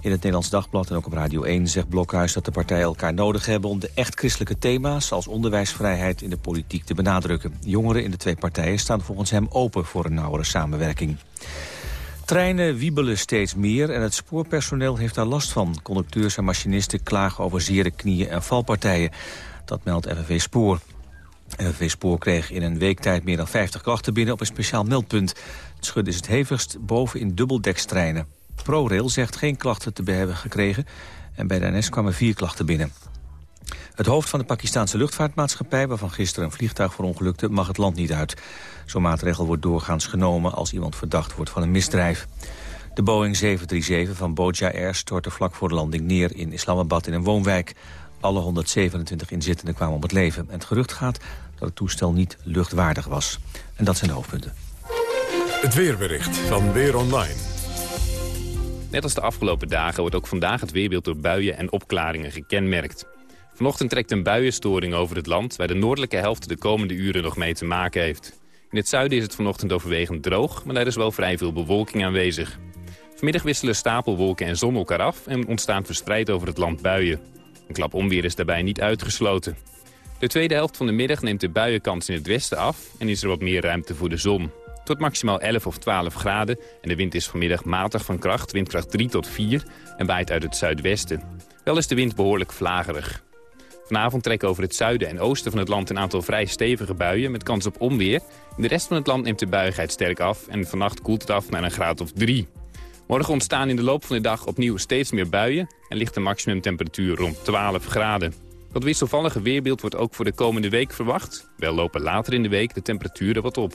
In het Nederlands Dagblad en ook op Radio 1 zegt Blokhuis dat de partijen elkaar nodig hebben om de echt christelijke thema's als onderwijsvrijheid in de politiek te benadrukken. Jongeren in de twee partijen staan volgens hem open voor een nauwere samenwerking. Treinen wiebelen steeds meer en het spoorpersoneel heeft daar last van. Conducteurs en machinisten klagen over zere knieën en valpartijen. Dat meldt FNV Spoor. FNV Spoor kreeg in een week tijd meer dan 50 klachten binnen op een speciaal meldpunt. Het schud is het hevigst boven in dubbeldekstreinen. ProRail zegt geen klachten te hebben gekregen en bij de NS kwamen vier klachten binnen. Het hoofd van de Pakistanse luchtvaartmaatschappij... waarvan gisteren een vliegtuig verongelukte, mag het land niet uit. Zo'n maatregel wordt doorgaans genomen als iemand verdacht wordt van een misdrijf. De Boeing 737 van Boja Air stortte vlak voor de landing neer in Islamabad in een woonwijk. Alle 127 inzittenden kwamen om het leven. En het gerucht gaat dat het toestel niet luchtwaardig was. En dat zijn de hoofdpunten. Het weerbericht van Weer Online. Net als de afgelopen dagen wordt ook vandaag het weerbeeld door buien en opklaringen gekenmerkt. Vanochtend trekt een buienstoring over het land... waar de noordelijke helft de komende uren nog mee te maken heeft. In het zuiden is het vanochtend overwegend droog... maar er is wel vrij veel bewolking aanwezig. Vanmiddag wisselen stapelwolken en zon elkaar af... en ontstaan verspreid over het land buien. Een klap onweer is daarbij niet uitgesloten. De tweede helft van de middag neemt de buienkans in het westen af... en is er wat meer ruimte voor de zon. Tot maximaal 11 of 12 graden en de wind is vanmiddag matig van kracht, windkracht 3 tot 4... en waait uit het zuidwesten. Wel is de wind behoorlijk vlagerig. Vanavond trekken over het zuiden en oosten van het land een aantal vrij stevige buien met kans op onweer. In de rest van het land neemt de buigheid sterk af en vannacht koelt het af naar een graad of 3. Morgen ontstaan in de loop van de dag opnieuw steeds meer buien en ligt de maximumtemperatuur rond 12 graden. Dat wisselvallige weerbeeld wordt ook voor de komende week verwacht. Wel lopen later in de week de temperaturen wat op.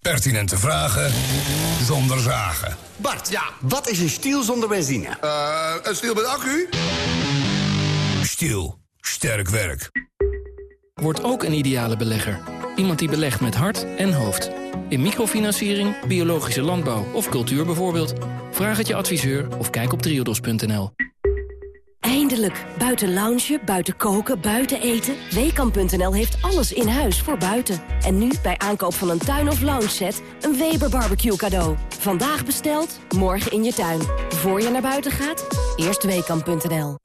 Pertinente vragen zonder zagen. Bart, ja, wat is een stiel zonder benzine? Uh, een stiel met accu? Stiel. Sterk werk. Word ook een ideale belegger. Iemand die belegt met hart en hoofd. In microfinanciering, biologische landbouw of cultuur bijvoorbeeld. Vraag het je adviseur of kijk op triodos.nl. Eindelijk. Buiten loungen, buiten koken, buiten eten. Weekamp.nl heeft alles in huis voor buiten. En nu bij aankoop van een tuin- of lounge set een Weber barbecue cadeau. Vandaag besteld, morgen in je tuin. Voor je naar buiten gaat, eerst Weekamp.nl.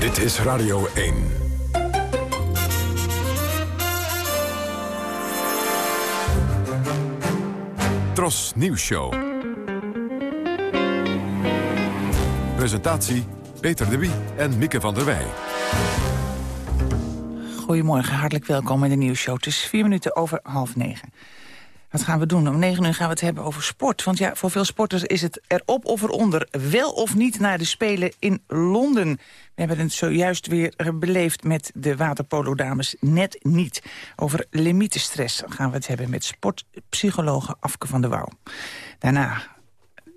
Dit is Radio 1. Tros Nieuws Show. Presentatie Peter de Wie en Mieke van der Wij. Goedemorgen, hartelijk welkom in de nieuwsshow. Het is vier minuten over half negen. Wat gaan we doen? Om negen uur gaan we het hebben over sport. Want ja, voor veel sporters is het erop of eronder... wel of niet naar de Spelen in Londen. We hebben het zojuist weer beleefd met de waterpolo-dames net niet. Over limietenstress gaan we het hebben met sportpsychologe Afke van der Wouw. Daarna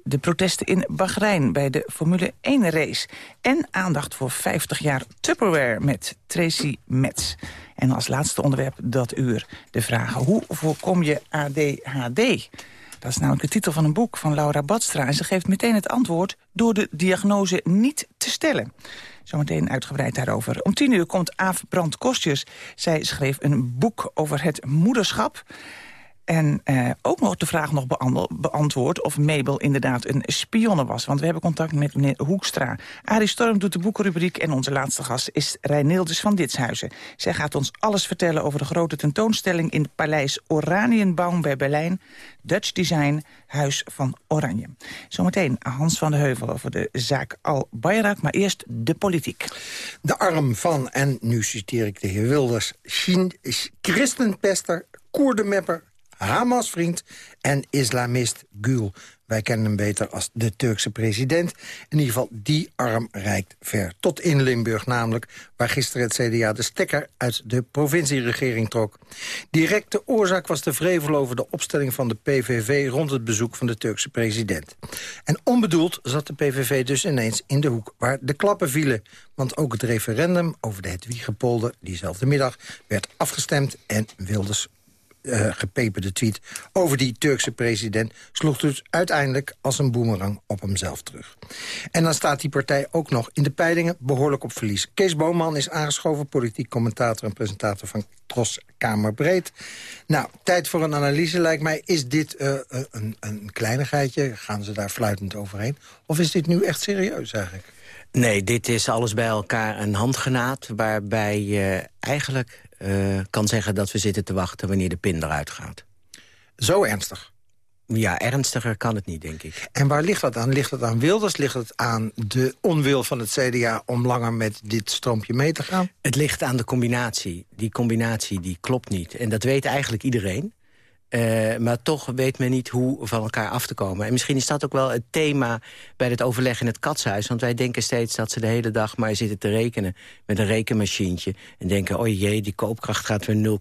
de protesten in Bahrein bij de Formule 1-race. En aandacht voor 50 jaar Tupperware met Tracy Metz. En als laatste onderwerp dat uur de vraag... hoe voorkom je ADHD? Dat is namelijk de titel van een boek van Laura Badstra. En ze geeft meteen het antwoord door de diagnose niet te stellen. Zometeen uitgebreid daarover. Om tien uur komt Aaf Kostjes. Zij schreef een boek over het moederschap. En eh, ook nog de vraag nog beantwoord of Mabel inderdaad een spionne was. Want we hebben contact met meneer Hoekstra. Arie Storm doet de boekenrubriek en onze laatste gast is Rijnildes van Ditshuizen. Zij gaat ons alles vertellen over de grote tentoonstelling in het paleis Oranienbaum bij Berlijn. Dutch Design, Huis van Oranje. Zometeen Hans van de Heuvel over de zaak Al-Bayrak, maar eerst de politiek. De arm van, en nu citeer ik de heer Wilders, christenpester, koerdenmepper, Hamas-vriend en islamist Gül. Wij kennen hem beter als de Turkse president. In ieder geval, die arm reikt ver. Tot in Limburg namelijk, waar gisteren het CDA de stekker uit de provincieregering trok. Directe oorzaak was de vrevel over de opstelling van de PVV... rond het bezoek van de Turkse president. En onbedoeld zat de PVV dus ineens in de hoek waar de klappen vielen. Want ook het referendum over de Hedwiegepolder diezelfde middag werd afgestemd... en Wilders uh, gepeperde tweet over die Turkse president... sloeg dus uiteindelijk als een boemerang op hemzelf terug. En dan staat die partij ook nog in de peilingen behoorlijk op verlies. Kees Boonman is aangeschoven, politiek commentator en presentator van Tros Kamerbreed. Nou, tijd voor een analyse lijkt mij. Is dit uh, een, een kleinigheidje? Gaan ze daar fluitend overheen? Of is dit nu echt serieus eigenlijk? Nee, dit is alles bij elkaar een handgenaad... waarbij je eigenlijk uh, kan zeggen dat we zitten te wachten wanneer de pin eruit gaat. Zo ernstig? Ja, ernstiger kan het niet, denk ik. En waar ligt dat aan? Ligt het aan Wilders? Ligt het aan de onwil van het CDA om langer met dit stroompje mee te gaan? Het ligt aan de combinatie. Die combinatie die klopt niet. En dat weet eigenlijk iedereen. Uh, maar toch weet men niet hoe van elkaar af te komen. En misschien is dat ook wel het thema bij het overleg in het katshuis. Want wij denken steeds dat ze de hele dag maar zitten te rekenen... met een rekenmachientje. En denken, oh jee, die koopkracht gaat weer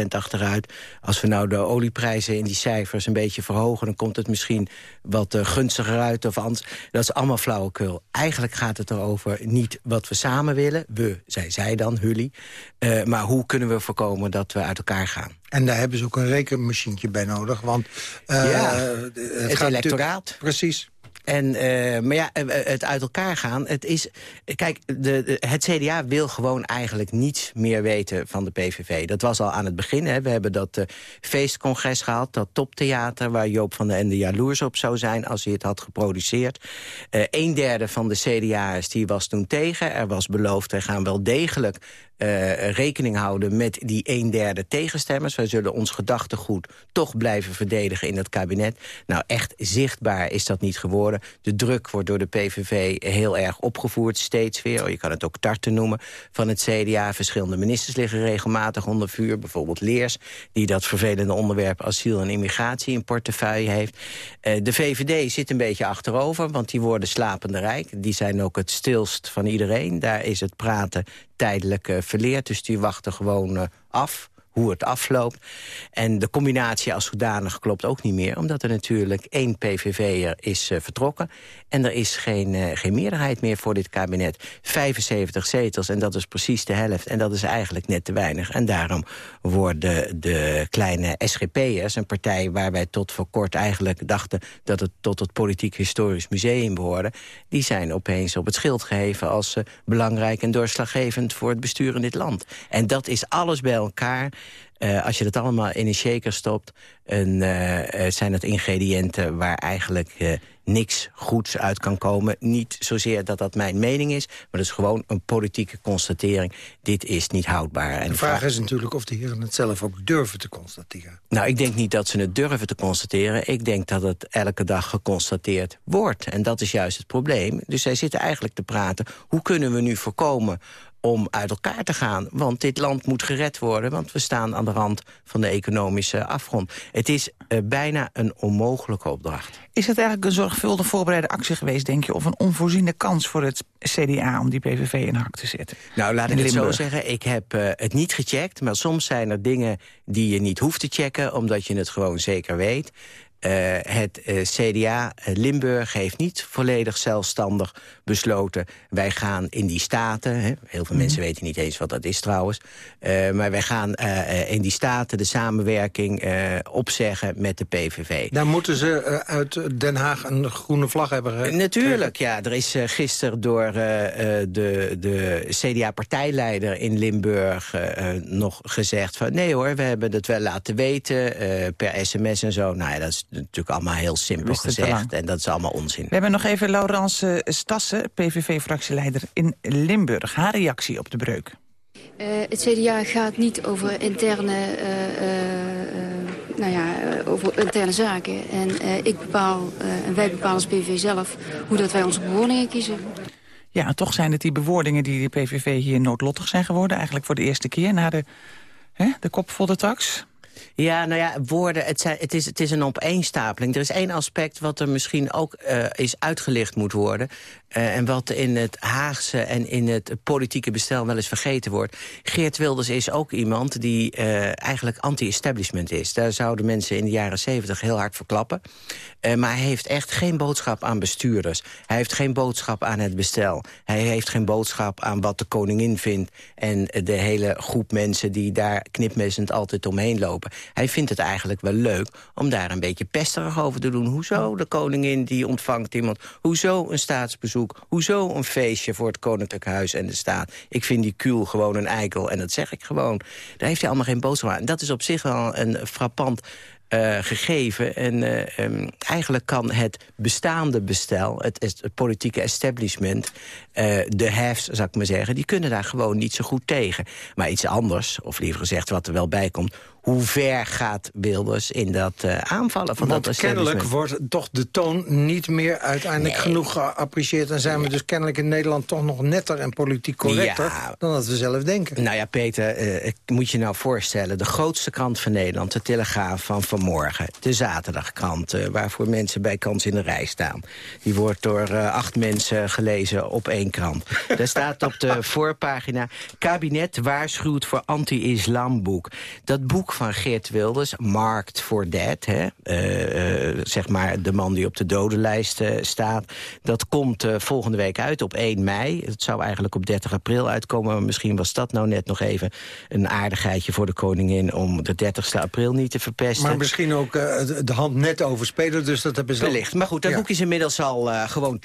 0,1% achteruit. Als we nou de olieprijzen in die cijfers een beetje verhogen... dan komt het misschien wat uh, gunstiger uit of anders. Dat is allemaal flauwekul. Eigenlijk gaat het erover niet wat we samen willen. We, zij, zij dan, Hully. Uh, maar hoe kunnen we voorkomen dat we uit elkaar gaan? En daar hebben ze ook een rekenmachientje bij nodig. Want uh, ja, het, het electoraat. Precies. En, uh, maar ja, eh, het uit elkaar gaan, het is... Kijk, de, het CDA wil gewoon eigenlijk niets meer weten van de PVV. Dat was al aan het begin. Hè. We hebben dat uh, feestcongres gehad, dat toptheater... waar Joop van den Ende jaloers op zou zijn als hij het had geproduceerd. Uh, een derde van de CDA'ers die was toen tegen. Er was beloofd, we gaan wel degelijk uh, rekening houden met die een derde tegenstemmers. Wij zullen ons gedachtegoed toch blijven verdedigen in het kabinet. Nou, echt zichtbaar is dat niet geworden. De druk wordt door de PVV heel erg opgevoerd, steeds weer. Je kan het ook tarten noemen van het CDA. Verschillende ministers liggen regelmatig onder vuur. Bijvoorbeeld Leers, die dat vervelende onderwerp asiel en immigratie in portefeuille heeft. Uh, de VVD zit een beetje achterover, want die worden slapende rijk. Die zijn ook het stilst van iedereen. Daar is het praten tijdelijk uh, verleerd. Dus die wachten gewoon uh, af hoe het afloopt. En de combinatie als zodanig klopt ook niet meer... omdat er natuurlijk één PVV'er is uh, vertrokken... en er is geen, uh, geen meerderheid meer voor dit kabinet. 75 zetels, en dat is precies de helft. En dat is eigenlijk net te weinig. En daarom worden de kleine SGP'ers, een partij... waar wij tot voor kort eigenlijk dachten... dat het tot het Politiek Historisch Museum behoorde... die zijn opeens op het schild geheven als uh, belangrijk en doorslaggevend... voor het bestuur in dit land. En dat is alles bij elkaar uh, als je dat allemaal in een shaker stopt... En, uh, zijn het ingrediënten waar eigenlijk niks goeds uit kan komen. Niet zozeer dat dat mijn mening is, maar dat is gewoon een politieke constatering. Dit is niet houdbaar. En de vraag is natuurlijk of de heren het zelf ook durven te constateren. Nou, ik denk niet dat ze het durven te constateren. Ik denk dat het elke dag geconstateerd wordt. En dat is juist het probleem. Dus zij zitten eigenlijk te praten. Hoe kunnen we nu voorkomen om uit elkaar te gaan. Want dit land moet gered worden, want we staan aan de rand van de economische afgrond. Het is uh, bijna een onmogelijke opdracht. Is het eigenlijk een zorgvuldig voorbereide actie geweest, denk je... of een onvoorziene kans voor het CDA om die PVV in hak te zetten? Nou, laat ik het zo zeggen. Ik heb uh, het niet gecheckt, maar soms zijn er dingen die je niet hoeft te checken... omdat je het gewoon zeker weet. Uh, het uh, CDA uh, Limburg heeft niet volledig zelfstandig besloten. Wij gaan in die staten, hè, heel veel mm. mensen weten niet eens wat dat is trouwens... maar wij gaan in die staten de samenwerking opzeggen met de PVV. Daar moeten ze uit Den Haag een groene vlag hebben Natuurlijk, ja. Er is gisteren door de, de CDA-partijleider in Limburg nog gezegd... van nee hoor, we hebben het wel laten weten per sms en zo. Nou ja, dat is natuurlijk allemaal heel simpel gezegd. En dat is allemaal onzin. We hebben nog even Laurence Stassen, PVV-fractieleider in Limburg. Haar reactie op de breuk. Uh, het CDA gaat niet over interne, uh, uh, nou ja, over interne zaken. En ik bepaal, en wij bepalen als PVV zelf, hoe dat wij onze bewoordingen kiezen. Ja, en toch zijn het die bewoordingen die de PVV hier noodlottig zijn geworden. Eigenlijk voor de eerste keer na de, hè, de kop vol de tax. Ja, nou ja, woorden, het, zijn, het, is, het is een opeenstapeling. Er is één aspect wat er misschien ook uh, is uitgelicht moet worden. Uh, en wat in het Haagse en in het politieke bestel wel eens vergeten wordt. Geert Wilders is ook iemand die uh, eigenlijk anti-establishment is. Daar zouden mensen in de jaren zeventig heel hard verklappen. maar hij heeft echt geen boodschap aan bestuurders. Hij heeft geen boodschap aan het bestel. Hij heeft geen boodschap aan wat de koningin vindt... en de hele groep mensen die daar knipmessend altijd omheen lopen. Hij vindt het eigenlijk wel leuk om daar een beetje pesterig over te doen. Hoezo de koningin die ontvangt iemand? Hoezo een staatsbezoek? Hoezo een feestje voor het Koninklijk Huis en de staat? Ik vind die kuul gewoon een eikel en dat zeg ik gewoon. Daar heeft hij allemaal geen boodschap aan. En dat is op zich wel een frappant uh, gegeven. En uh, um, eigenlijk kan het bestaande bestel, het, het politieke establishment... Uh, de haves, zou ik maar zeggen, die kunnen daar gewoon niet zo goed tegen. Maar iets anders, of liever gezegd wat er wel bij komt hoe ver gaat Wilders in dat uh, aanvallen van Want dat kennelijk wordt toch de toon niet meer uiteindelijk nee. genoeg geapprecieerd... en zijn we dus kennelijk in Nederland toch nog netter en politiek correcter... Ja. dan dat we zelf denken. Nou ja, Peter, uh, ik moet je nou voorstellen... de grootste krant van Nederland, de Telegraaf van vanmorgen... de zaterdagkrant, uh, waarvoor mensen bij kans in de rij staan... die wordt door acht mensen gelezen op één krant. Daar staat op de voorpagina... kabinet waarschuwt voor anti-islamboek. Dat boek van Geert Wilders, Marked for Dead... Hè, uh, uh, zeg maar de man die op de dodenlijst uh, staat... dat komt volgende week uit op 1 mei. Het zou eigenlijk op 30 april uitkomen... maar misschien was dat nou net nog even een aardigheidje voor de koningin... om de 30 april niet te verpesten. Maar misschien ook de hand net overspelen, dus dat hebben ze... Wellicht, maar goed, dat ja. boek is inmiddels al gewoon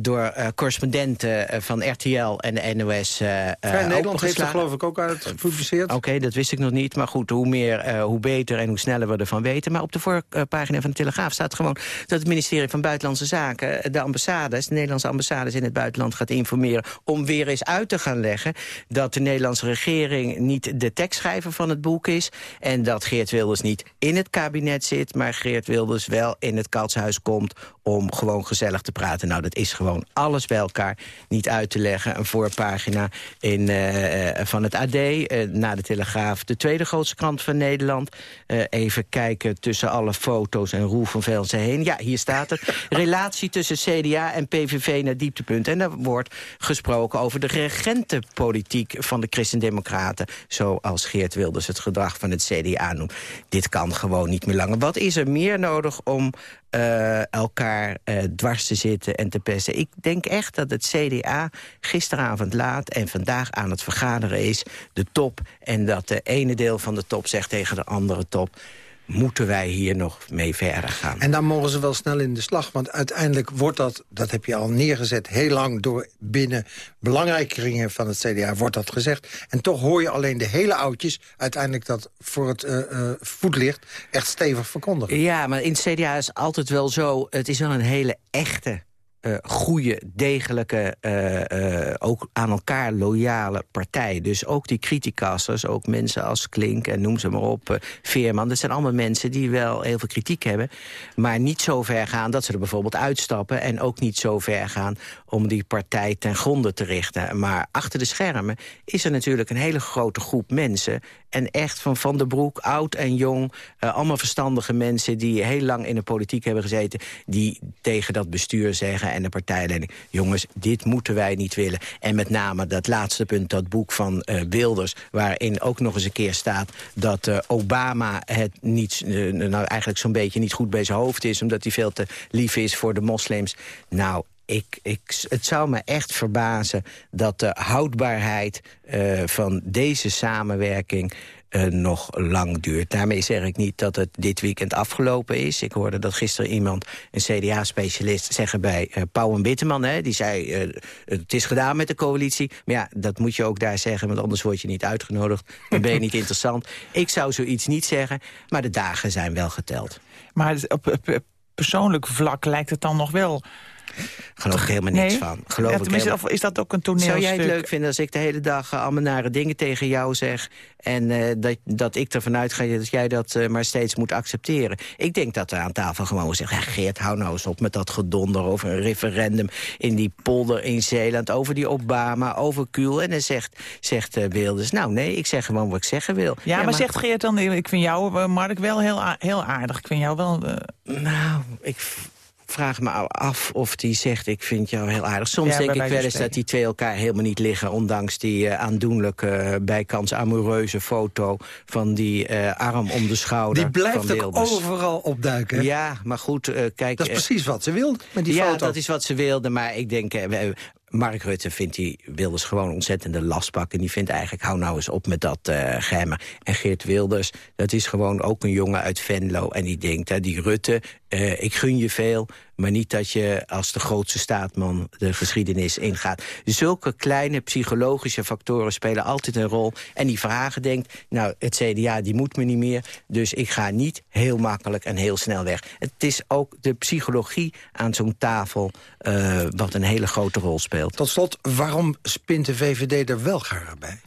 door correspondenten van RTL en de NOS Vrij Nederland heeft er geloof ik ook uitgepubliceerd. Oké, okay, dat wist ik nog niet, maar goed, hoe meer uh, hoe beter en hoe sneller we ervan weten. Maar op de voorpagina van de Telegraaf staat gewoon... dat het ministerie van Buitenlandse Zaken de ambassades... de Nederlandse ambassades in het buitenland gaat informeren... om weer eens uit te gaan leggen dat de Nederlandse regering... niet de tekstschrijver van het boek is... en dat Geert Wilders niet in het kabinet zit... maar Geert Wilders wel in het katshuis komt om gewoon gezellig te praten. Nou, dat is gewoon alles bij elkaar niet uit te leggen. Een voorpagina in, uh, van het AD, na de Telegraaf... de tweede grootste krant van Nederland. Uh, even kijken tussen alle foto's en Roel van Velsen heen. Ja, hier staat het. Relatie tussen CDA en PVV naar dieptepunt. En er wordt gesproken over de regentenpolitiek van de Christendemocraten. Zoals Geert Wilders het gedrag van het CDA noemt. Dit kan gewoon niet meer langer. Wat is er meer nodig om uh, elkaar uh, dwars te zitten en te pesten. Ik denk echt dat het CDA gisteravond laat en vandaag aan het vergaderen is. De top. En dat de ene deel van de top zegt tegen de andere top moeten wij hier nog mee verder gaan. En dan mogen ze wel snel in de slag. Want uiteindelijk wordt dat, dat heb je al neergezet... heel lang door binnen belangrijke kringen van het CDA wordt dat gezegd. En toch hoor je alleen de hele oudjes... uiteindelijk dat voor het uh, uh, voetlicht echt stevig verkondigen. Ja, maar in het CDA is altijd wel zo... het is wel een hele echte uh, goede, degelijke, uh, uh, ook aan elkaar loyale partij. Dus ook die criticasters, ook mensen als Klink en noem ze maar op, Veerman... dat zijn allemaal mensen die wel heel veel kritiek hebben... maar niet zo ver gaan dat ze er bijvoorbeeld uitstappen... en ook niet zo ver gaan om die partij ten gronde te richten. Maar achter de schermen is er natuurlijk een hele grote groep mensen... en echt van Van der Broek, oud en jong... allemaal verstandige mensen die heel lang in de politiek hebben gezeten... die tegen dat bestuur zeggen en de partijleiding... jongens, dit moeten wij niet willen. En met name dat laatste punt, dat boek van uh, Wilders... waarin ook nog eens een keer staat dat uh, Obama het niet, uh, nou eigenlijk zo'n beetje niet goed bij zijn hoofd is... omdat hij veel te lief is voor de moslims. Nou, ik, ik, het zou me echt verbazen dat de houdbaarheid van deze samenwerking uh, nog lang duurt. Daarmee zeg ik niet dat het dit weekend afgelopen is. Ik hoorde dat gisteren iemand, een CDA-specialist, zeggen bij uh, Pauw en Witteman... Hè, die zei, uh, het is gedaan met de coalitie. Maar ja, dat moet je ook daar zeggen, want anders word je niet uitgenodigd. Dan ben je niet interessant. Ik zou zoiets niet zeggen, maar de dagen zijn wel geteld. Maar op, op persoonlijk vlak lijkt het dan nog wel Geloof ik helemaal niks nee. van. Geloof ja, ik helemaal... Is dat ook een toneelstuk? Zou jij het leuk vinden als ik de hele dag uh, allemaal nare dingen tegen jou zeg... en uh, dat, dat ik ervan uitga dat jij dat uh, maar steeds moet accepteren? Ik denk dat er aan tafel gewoon zegt... Ja, Geert, hou nou eens op met dat gedonder over een referendum... in die polder in Zeeland, over die Obama, over Kuhl. En dan zegt, zegt Wilders, nou nee, ik zeg gewoon wat ik zeggen wil. Ja, ja maar, maar, zegt Geert dan, ik vind jou, Mark, wel heel, heel aardig. Ik vind jou wel... Nou, ik vraag me af of hij zegt, ik vind jou heel aardig. Soms ja, denk ik wel eens dat die twee elkaar helemaal niet liggen... ondanks die uh, aandoenlijke, uh, bijkans amoureuze foto... van die uh, arm om de schouder Die blijft van ook overal opduiken. Ja, maar goed, kijk... Dat is precies wat ze wilde met die ja, foto. Ja, dat is wat ze wilde, maar ik denk... Mark Rutte vindt die Wilders gewoon ontzettende lastpak. En die vindt eigenlijk, hou nou eens op met dat uh. En Geert Wilders, dat is gewoon ook een jongen uit Venlo. En die denkt, die Rutte, uh, ik gun je veel... maar niet dat je als de grootste staatman de geschiedenis ingaat. Zulke kleine psychologische factoren spelen altijd een rol. En die vragen denkt, nou, het CDA die moet me niet meer... dus ik ga niet heel makkelijk en heel snel weg. Het is ook de psychologie aan zo'n tafel... Uh, wat een hele grote rol speelt. Tot slot, waarom spint de VVD er wel graag bij?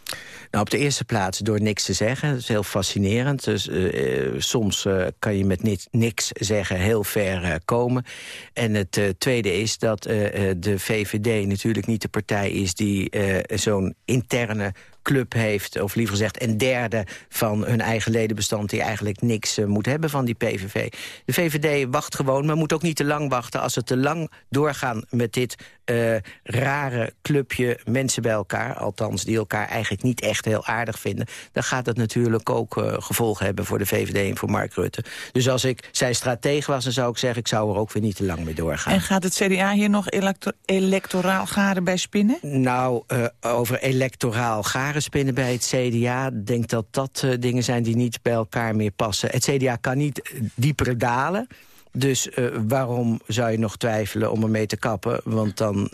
Nou, op de eerste plaats door niks te zeggen. Dat is heel fascinerend. Dus, uh, soms uh, kan je met niks, zeggen heel ver komen. En het tweede is dat de VVD natuurlijk niet de partij is... die zo'n interne club heeft, of liever gezegd een derde van hun eigen ledenbestand... die eigenlijk niks uh, moet hebben van die PVV. De VVD wacht gewoon, maar moet ook niet te lang wachten. Als ze te lang doorgaan met dit uh, rare clubje mensen bij elkaar... althans die elkaar eigenlijk niet echt heel aardig vinden... dan gaat dat natuurlijk ook uh, gevolgen hebben voor de VVD en voor Mark Rutte. Dus als ik zijn stratege was, dan zou ik zeggen... ik zou er ook weer niet te lang mee doorgaan. En gaat het CDA hier nog elector electoraal garen bij spinnen? Nou, over electoraal garen spinnen bij het CDA. Denk dat dat uh, dingen zijn die niet bij elkaar meer passen. Het CDA kan niet dieper dalen. Dus uh, waarom zou je nog twijfelen om ermee te kappen? Want dan,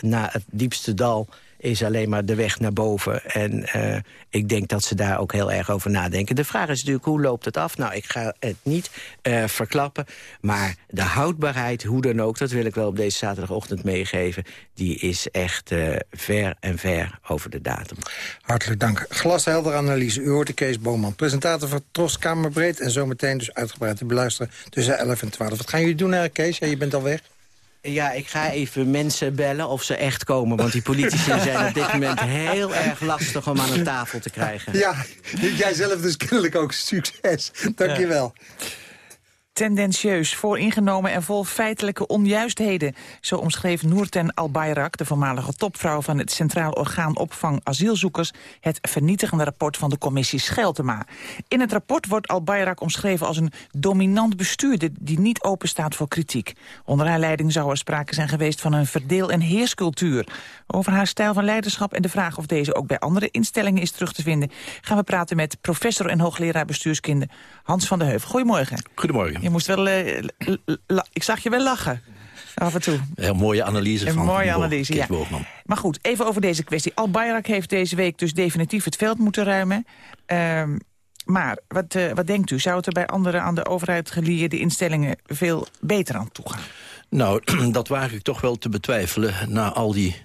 na het diepste dal is alleen maar de weg naar boven. En uh, ik denk dat ze daar ook heel erg over nadenken. De vraag is natuurlijk, hoe loopt het af? Nou, ik ga het niet uh, verklappen. Maar de houdbaarheid, hoe dan ook, dat wil ik wel op deze zaterdagochtend meegeven... die is echt uh, ver en ver over de datum. Hartelijk dank. Glashelder analyse. U hoort de Kees Boman, presentator van Tros Kamerbreed... en zometeen dus uitgebreid te beluisteren tussen 11 en 12. Wat gaan jullie doen, Kees? Ja, je bent al weg. Ja, ik ga even mensen bellen of ze echt komen. Want die politici zijn op dit moment heel erg lastig om aan een tafel te krijgen. Ja, jij zelf dus kennelijk ook succes. Dank je wel. Tendentieus, vooringenomen en vol feitelijke onjuistheden. Zo omschreef Noorten Albayrak, de voormalige topvrouw van het Centraal Orgaan Opvang Asielzoekers, het vernietigende rapport van de commissie Scheltema. In het rapport wordt Albayrak omschreven als een dominant bestuurder die niet openstaat voor kritiek. Onder haar leiding zou er sprake zijn geweest van een verdeel- en heerscultuur. Over haar stijl van leiderschap en de vraag of deze ook bij andere instellingen is terug te vinden, gaan we praten met professor en hoogleraar bestuurskunde Hans van der Heuvel. Goedemorgen. Goedemorgen. Je moest wel... Uh, ik zag je wel lachen. Af en toe. Een mooie analyse een van mooie analyse, ja. Boogman. Maar goed, even over deze kwestie. Al Bayrak heeft deze week dus definitief het veld moeten ruimen. Uh, maar wat, uh, wat denkt u? Zou het er bij andere aan de overheid gelieerde instellingen veel beter aan toe gaan? Nou, dat waag ik toch wel te betwijfelen... na al die,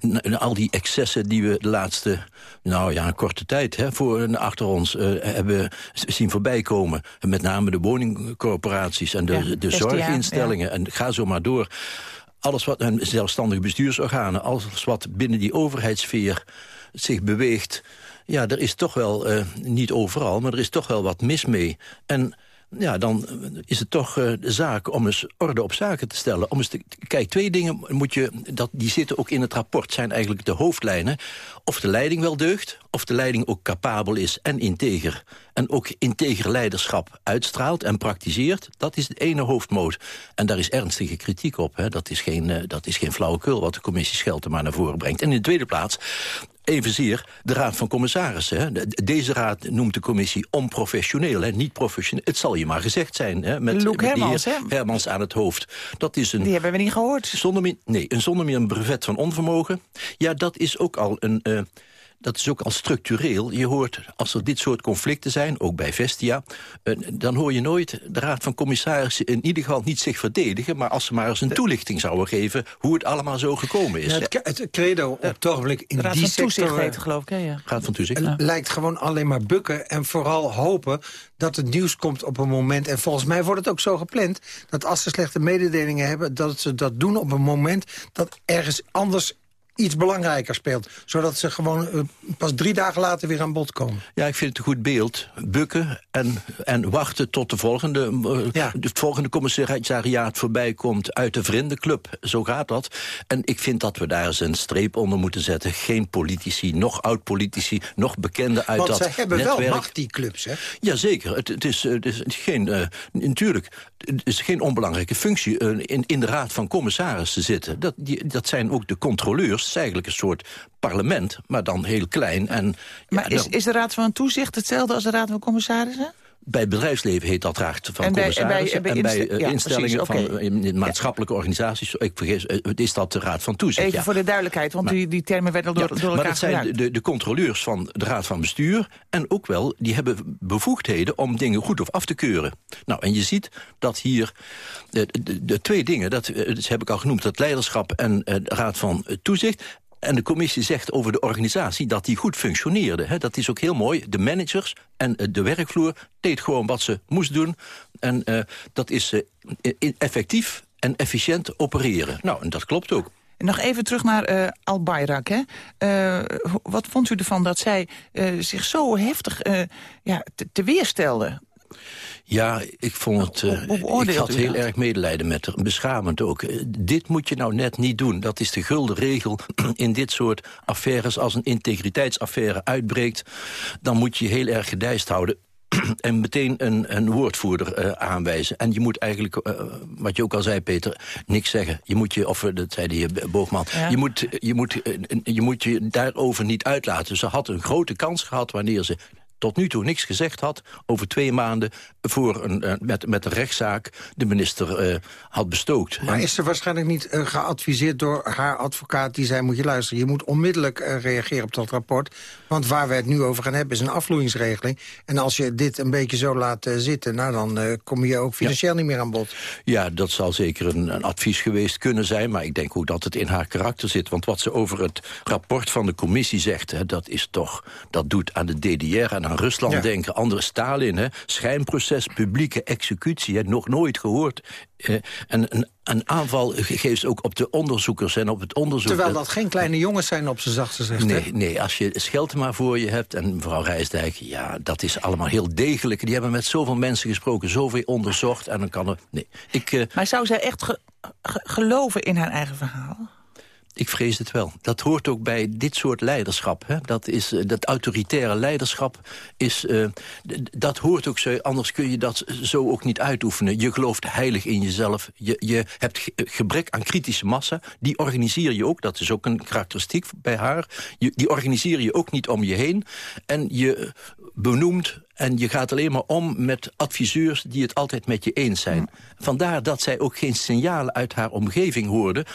na al die excessen die we de laatste nou ja, een korte tijd hè, voor, achter ons uh, hebben zien voorbij komen. Met name de woningcorporaties en de, ja, de zorginstellingen. Ja. En ga zo maar door. Alles wat een zelfstandige bestuursorganen, alles wat binnen die overheidssfeer zich beweegt... ja, er is toch wel, uh, niet overal, maar er is toch wel wat mis mee. En ja, dan is het toch uh, de zaak om eens orde op zaken te stellen. Om eens kijk, twee dingen moet je, dat, die zitten ook in het rapport, zijn eigenlijk de hoofdlijnen. Of de leiding wel deugt, of de leiding ook capabel is en integer. En ook integer leiderschap uitstraalt en praktiseert. Dat is de ene hoofdmoot. En daar is ernstige kritiek op. Hè. Dat, is geen, uh, dat is geen flauwekul wat de commissie Scheltema naar voren brengt. En in de tweede plaats evenzeer de Raad van Commissarissen. Hè. Deze raad noemt de commissie onprofessioneel, hè, niet professioneel. Het zal je maar gezegd zijn. Hè, met, Loek Hermans, hè? Hermans aan het hoofd. Dat is een, Die hebben we niet gehoord. Zonder meer, nee, een zonder meer een brevet van onvermogen. Ja, dat is ook al een... Uh, dat is ook al structureel. Je hoort, als er dit soort conflicten zijn, ook bij Vestia... Uh, dan hoor je nooit de Raad van Commissarissen in ieder geval niet zich verdedigen... maar als ze maar eens een toelichting zouden geven... hoe het allemaal zo gekomen is. Ja, het, het, credo op het ogenblik in de Raad die van Toezicht sector... heet, geloof ik, hè, ja. Raad van Toezicht. Ja. lijkt gewoon alleen maar bukken en vooral hopen... dat het nieuws komt op een moment... en volgens mij wordt het ook zo gepland... dat als ze slechte mededelingen hebben... dat ze dat doen op een moment dat ergens anders iets belangrijker speelt. Zodat ze gewoon uh, pas drie dagen later weer aan bod komen. Ja, ik vind het een goed beeld. Bukken en, en wachten tot de volgende, uh, ja. de volgende commissariaat voorbij komt uit de vriendenclub. Zo gaat dat. En ik vind dat we daar eens een streep onder moeten zetten. Geen politici, nog oud-politici, nog bekende uit Want dat zij hebben netwerk. wel macht, die clubs, hè? Jazeker. Het, het, is, het is geen, uh, natuurlijk, het is geen onbelangrijke functie in, in de raad van commissarissen zitten. Dat, die, dat zijn ook de controleurs is eigenlijk een soort parlement, maar dan heel klein. En, maar ja, is, is de Raad van Toezicht hetzelfde als de Raad van Commissarissen? Bij bedrijfsleven heet dat raad van en bij, commissarissen. En bij, en bij, inst ja, instellingen precies, van okay. uh, maatschappelijke organisaties, ik vergeet, uh, is dat de raad van toezicht. Even ja. voor de duidelijkheid, want maar, die, die termen werden al door, door elkaar Maar dat zijn de, de, controleurs van de raad van bestuur. En ook wel, die hebben bevoegdheden om dingen goed of af te keuren. Nou, en je ziet dat hier de, de, de twee dingen, dat, dat heb ik al genoemd, dat leiderschap en de raad van toezicht. En de commissie zegt over de organisatie dat die goed functioneerde. Hè. Dat is ook heel mooi. De managers en de werkvloer deed gewoon wat ze moest doen. En uh, dat is uh, effectief en efficiënt opereren. Nou, en dat klopt ook. Nog even terug naar uh, Al-Bayrak. Wat vond u ervan dat zij zich zo heftig ja, te, te weerstelde? Ja, ik vond het. Uh, ik had heel erg medelijden met haar. Beschamend ook. Uh, dit moet je nou net niet doen. Dat is de gulden regel in dit soort affaires. Als een integriteitsaffaire uitbreekt, dan moet je heel erg gedijst houden en meteen een, een woordvoerder uh, aanwijzen. En je moet eigenlijk, uh, wat je ook al zei, Peter, niks zeggen. Je moet je, of dat zei de heer Boogman, ja. je, moet, je, moet, je moet je daarover niet uitlaten. Ze had een grote kans gehad wanneer ze tot nu toe niks gezegd had... over twee maanden voor een, uh, met, met een rechtszaak de minister uh, had bestookt. Maar is ze waarschijnlijk niet uh, geadviseerd door haar advocaat... die zei, moet je luisteren, je moet onmiddellijk reageren op dat rapport... want waar we het nu over gaan hebben is een afvloeingsregeling. En als je dit een beetje zo laat zitten... Nou, dan kom je ook financieel ja. niet meer aan bod. Ja, dat zal zeker een, een, advies geweest kunnen zijn... maar ik denk ook dat het in haar karakter zit. Want wat ze over het rapport van de commissie zegt... Hè, dat is toch, dat doet aan de DDR en aan Rusland ja. denken. Andere Stalin, hè? schijnproces, publieke executie. Hè? Nog nooit gehoord. Eh, en een, een, aanval geeft ook op de onderzoekers en op het onderzoek. Terwijl dat geen kleine jongens zijn op zijn zachtste gezegd. Nee, hè? nee, als je Scheltema voor je hebt en mevrouw Rijsdijk... ja, dat is allemaal heel degelijk. Die hebben met zoveel mensen gesproken, zoveel onderzocht... en dan kan er... Nee, ik, uh, maar zou zij echt ge ge geloven in haar eigen verhaal? Ik vrees het wel. Dat hoort ook bij dit soort leiderschap. Hè? Dat, is, uh, dat autoritaire leiderschap, is, uh, dat hoort ook zo. Anders kun je dat zo ook niet uitoefenen. Je gelooft heilig in jezelf. Je, je hebt ge gebrek aan kritische massa. Die organiseer je ook. Dat is ook een karakteristiek bij haar. Je, die organiseer je ook niet om je heen. En je benoemt en je gaat alleen maar om met adviseurs die het altijd met je eens zijn. Vandaar dat zij ook geen signalen uit haar omgeving hoorde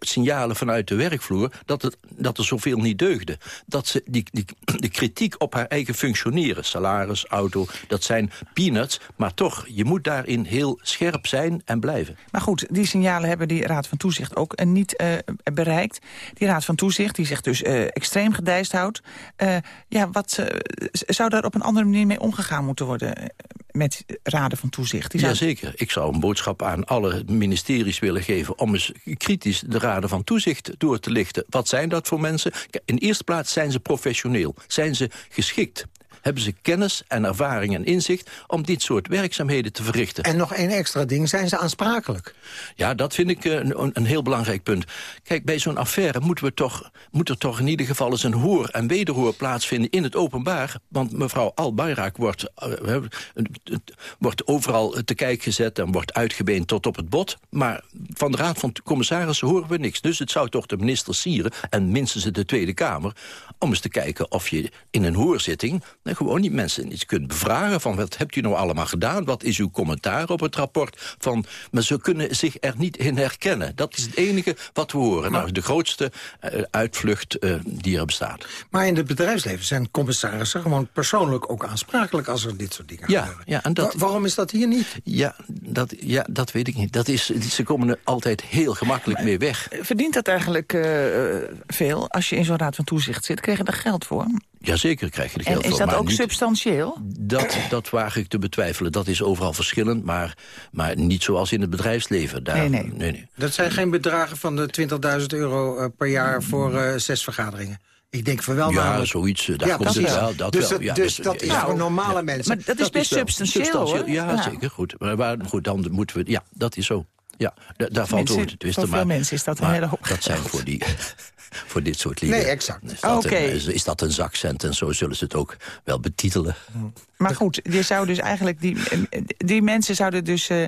signalen vanuit de werkvloer dat, het, dat er zoveel niet deugde. Dat ze die, die, de kritiek op haar eigen functioneren, salaris, auto, dat zijn peanuts. Maar toch, je moet daarin heel scherp zijn en blijven. Maar goed, die signalen hebben die Raad van Toezicht ook niet uh, bereikt. Die Raad van Toezicht, die zich dus uh, extreem gedijst houdt. Uh, ja, wat, zou daar op een andere manier mee omgegaan moeten worden met raden van toezicht? Die zou... Jazeker. Ik zou een boodschap aan alle ministeries willen geven... om eens kritisch de raden van toezicht door te lichten. Wat zijn dat voor mensen? In eerste plaats zijn ze professioneel. Zijn ze geschikt? Hebben ze kennis en ervaring en inzicht... om dit soort werkzaamheden te verrichten. En nog één extra ding, zijn ze aansprakelijk? Ja, dat vind ik een, een heel belangrijk punt. Kijk, bij zo'n affaire moeten we toch, moet er toch in ieder geval eens een hoor en wederhoor plaatsvinden in het openbaar. Want mevrouw Al-Bayrak wordt, uh, wordt overal te kijk gezet en wordt uitgebeend tot op het bot. Maar van de Raad van Commissarissen horen we niks. Dus het zou toch de minister sieren, en minstens de Tweede Kamer... om eens te kijken of je in een hoorzitting... Gewoon die mensen iets kunt bevragen van... wat hebt u nou allemaal gedaan? Wat is uw commentaar op het rapport? Van, maar ze kunnen zich er niet in herkennen. Dat is het enige wat we horen. nou, de grootste uh, uitvlucht uh, die er bestaat. Maar in het bedrijfsleven zijn commissarissen gewoon persoonlijk ook aansprakelijk... als er dit soort dingen ja, gebeuren. Ja, en dat, Wa waarom is dat hier niet? Ja dat, ja, dat weet ik niet. Dat is, ze komen er altijd heel gemakkelijk mee weg. Verdient dat eigenlijk uh, veel als je in zo'n raad van toezicht zit? Krijg je daar geld voor? Jazeker krijg je er geld en is voor. dat ook niet, substantieel? Dat, dat waag ik te betwijfelen. Dat is overal verschillend, maar, maar niet zoals in het bedrijfsleven. Daar, nee, nee. nee, nee. Dat zijn geen bedragen van de 20.000 euro uh, per jaar voor uh, zes vergaderingen? Ik denk van wel Ja, namelijk... zoiets. Daar ja, komt het wel. Dat dus wel. dat, ja, dus dat is ja, voor normale mensen. Maar dat is best substantieel, hoor. Ja, Ja. zeker. Goed. Maar, maar goed, dan moeten we... Ja, dat is zo. Ja, da- daar valt over te twisten. voor veel maar, mensen is dat een hele hoop Dat zijn voor, die, voor dit soort lieden. Nee, exact. Is dat, Oké. een, is, is dat een zakcent en zo zullen ze het ook wel betitelen. Maar goed, je zou dus eigenlijk die, die mensen zouden dus eh,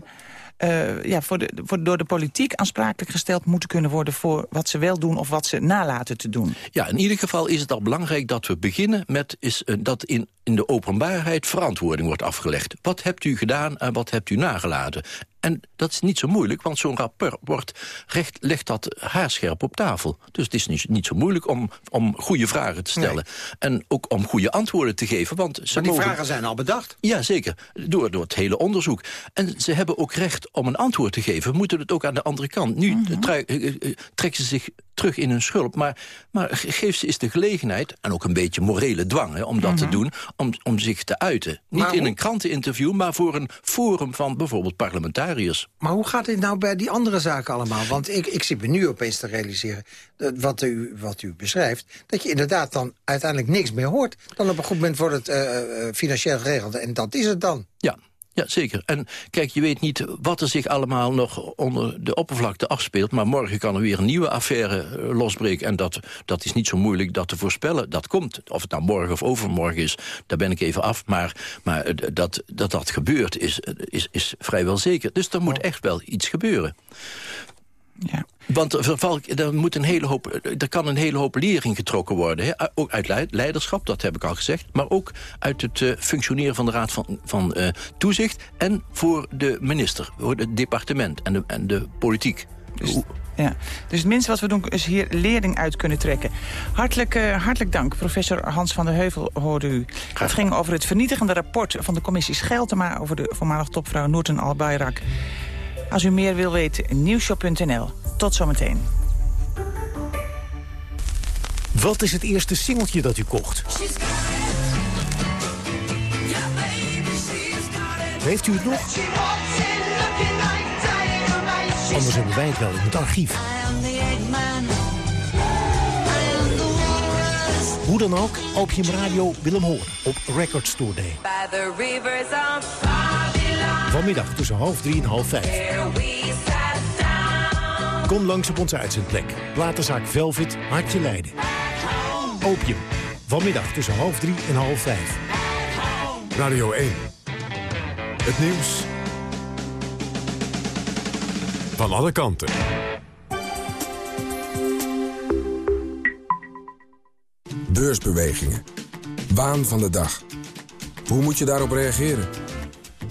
eh, ja, voor de, voor, door de politiek aansprakelijk gesteld moeten kunnen worden voor wat ze wel doen of wat ze nalaten te doen. Ja, in ieder geval is het al belangrijk dat we beginnen met is, eh, dat in, in de openbaarheid verantwoording wordt afgelegd. Wat hebt u gedaan en wat hebt u nagelaten? En dat is niet zo moeilijk, want zo'n rapport recht, legt dat haarscherp op tafel. Dus het is niet, niet zo moeilijk om, om goede vragen te stellen. En ook om goede antwoorden te geven. Want ze Maar die mogen... vragen zijn al bedacht. Ja, zeker. Door, door het hele onderzoek. En ze hebben ook recht om een antwoord te geven. We moeten het ook aan de andere kant. Nu Mhm. eh, eh, trekken ze zich terug in hun schulp. Maar, maar ge- geef ze eens de gelegenheid, en ook een beetje morele dwang... Hè, om dat te doen, om, om zich te uiten. Niet Mhm. Maar in hoe- een kranteninterview, maar voor een forum van bijvoorbeeld parlementariërs. Maar hoe gaat dit nou bij die andere zaken allemaal? Want ik, ik zit me nu opeens te realiseren, eh, wat u, wat u beschrijft... dat je inderdaad dan uiteindelijk niks meer hoort. Dan op een goed moment wordt het eh, eh, financieel geregeld. En dat is het dan. Ja, ja, zeker. En kijk, je weet niet wat er zich allemaal nog onder de oppervlakte afspeelt... maar morgen kan er weer een nieuwe affaire eh, losbreken. En dat, dat is niet zo moeilijk dat te voorspellen. Dat komt. Of het nou morgen of overmorgen is, daar ben ik even af. Maar, maar eh, dat, dat dat gebeurt is, is, is vrijwel zeker. Dus er moet echt wel iets gebeuren. Ja. Want er, verval- er, moet een hele hoop, er kan een hele hoop lering getrokken worden. Hè? Ook uit leid- leiderschap, dat heb ik al gezegd. Maar ook uit het eh, functioneren van de Raad van, van eh, Toezicht... en voor de minister, voor het departement en de, en de politiek. Hoe- Ja. Dus het minste wat we doen is hier lering uit kunnen trekken. Hartelijk, eh, hartelijk dank, professor Hans van der Heuvel, hoorde u. Het ging over het vernietigende rapport van de commissie Scheltema... over de voormalig topvrouw Noorten Al-Bayrak. Als u meer wil weten, nieuwshop.nl. Tot zometeen. Wat is het eerste singeltje dat u kocht? Heeft u het nog? Anders hebben wij het wel in het archief. Hoe dan ook, Opium Radio wil hem horen op Record Store Day. Vanmiddag tussen half drie en half vijf. Kom langs op onze uitzendplek. Platenzaak Velvet, Hartje Leiden. Opium. Vanmiddag tussen half drie en half vijf. Radio 1. Het nieuws van alle kanten. Beursbewegingen. Waan van de dag. Hoe moet je daarop reageren?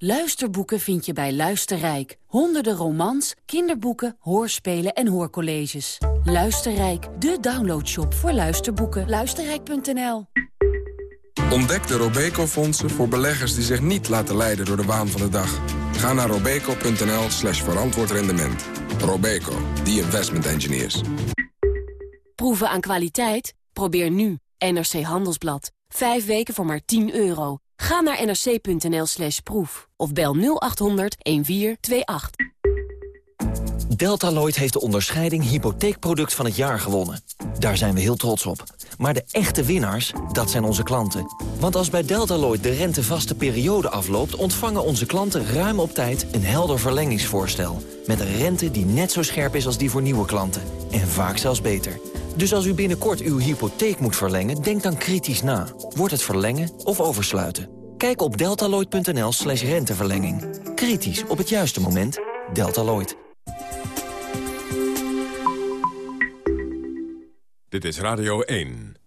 Luisterboeken vind je bij Luisterrijk. Honderden romans, kinderboeken, hoorspelen en hoorcolleges. Luisterrijk, de downloadshop voor luisterboeken. Luisterrijk.nl Ontdek de Robeco-fondsen voor beleggers die zich niet laten leiden door de waan van de dag. Ga naar robeco.nl slash verantwoord rendement. Robeco, the investment engineers. Proeven aan kwaliteit? Probeer nu NRC Handelsblad. Vijf weken voor maar 10 euro. Ga naar nrc.nl slash proef of bel 0800 1428. Deltaloid heeft de onderscheiding hypotheekproduct van het jaar gewonnen. Daar zijn we heel trots op. Maar de echte winnaars, dat zijn onze klanten. Want als bij Deltaloid de rentevaste periode afloopt... ontvangen onze klanten ruim op tijd een helder verlengingsvoorstel. Met een rente die net zo scherp is als die voor nieuwe klanten. En vaak zelfs beter. Dus als u binnenkort uw hypotheek moet verlengen, denk dan kritisch na. Wordt het verlengen of oversluiten? Kijk op deltaloid.nl slash renteverlenging. Kritisch op het juiste moment. Deltaloid. Dit is Radio 1.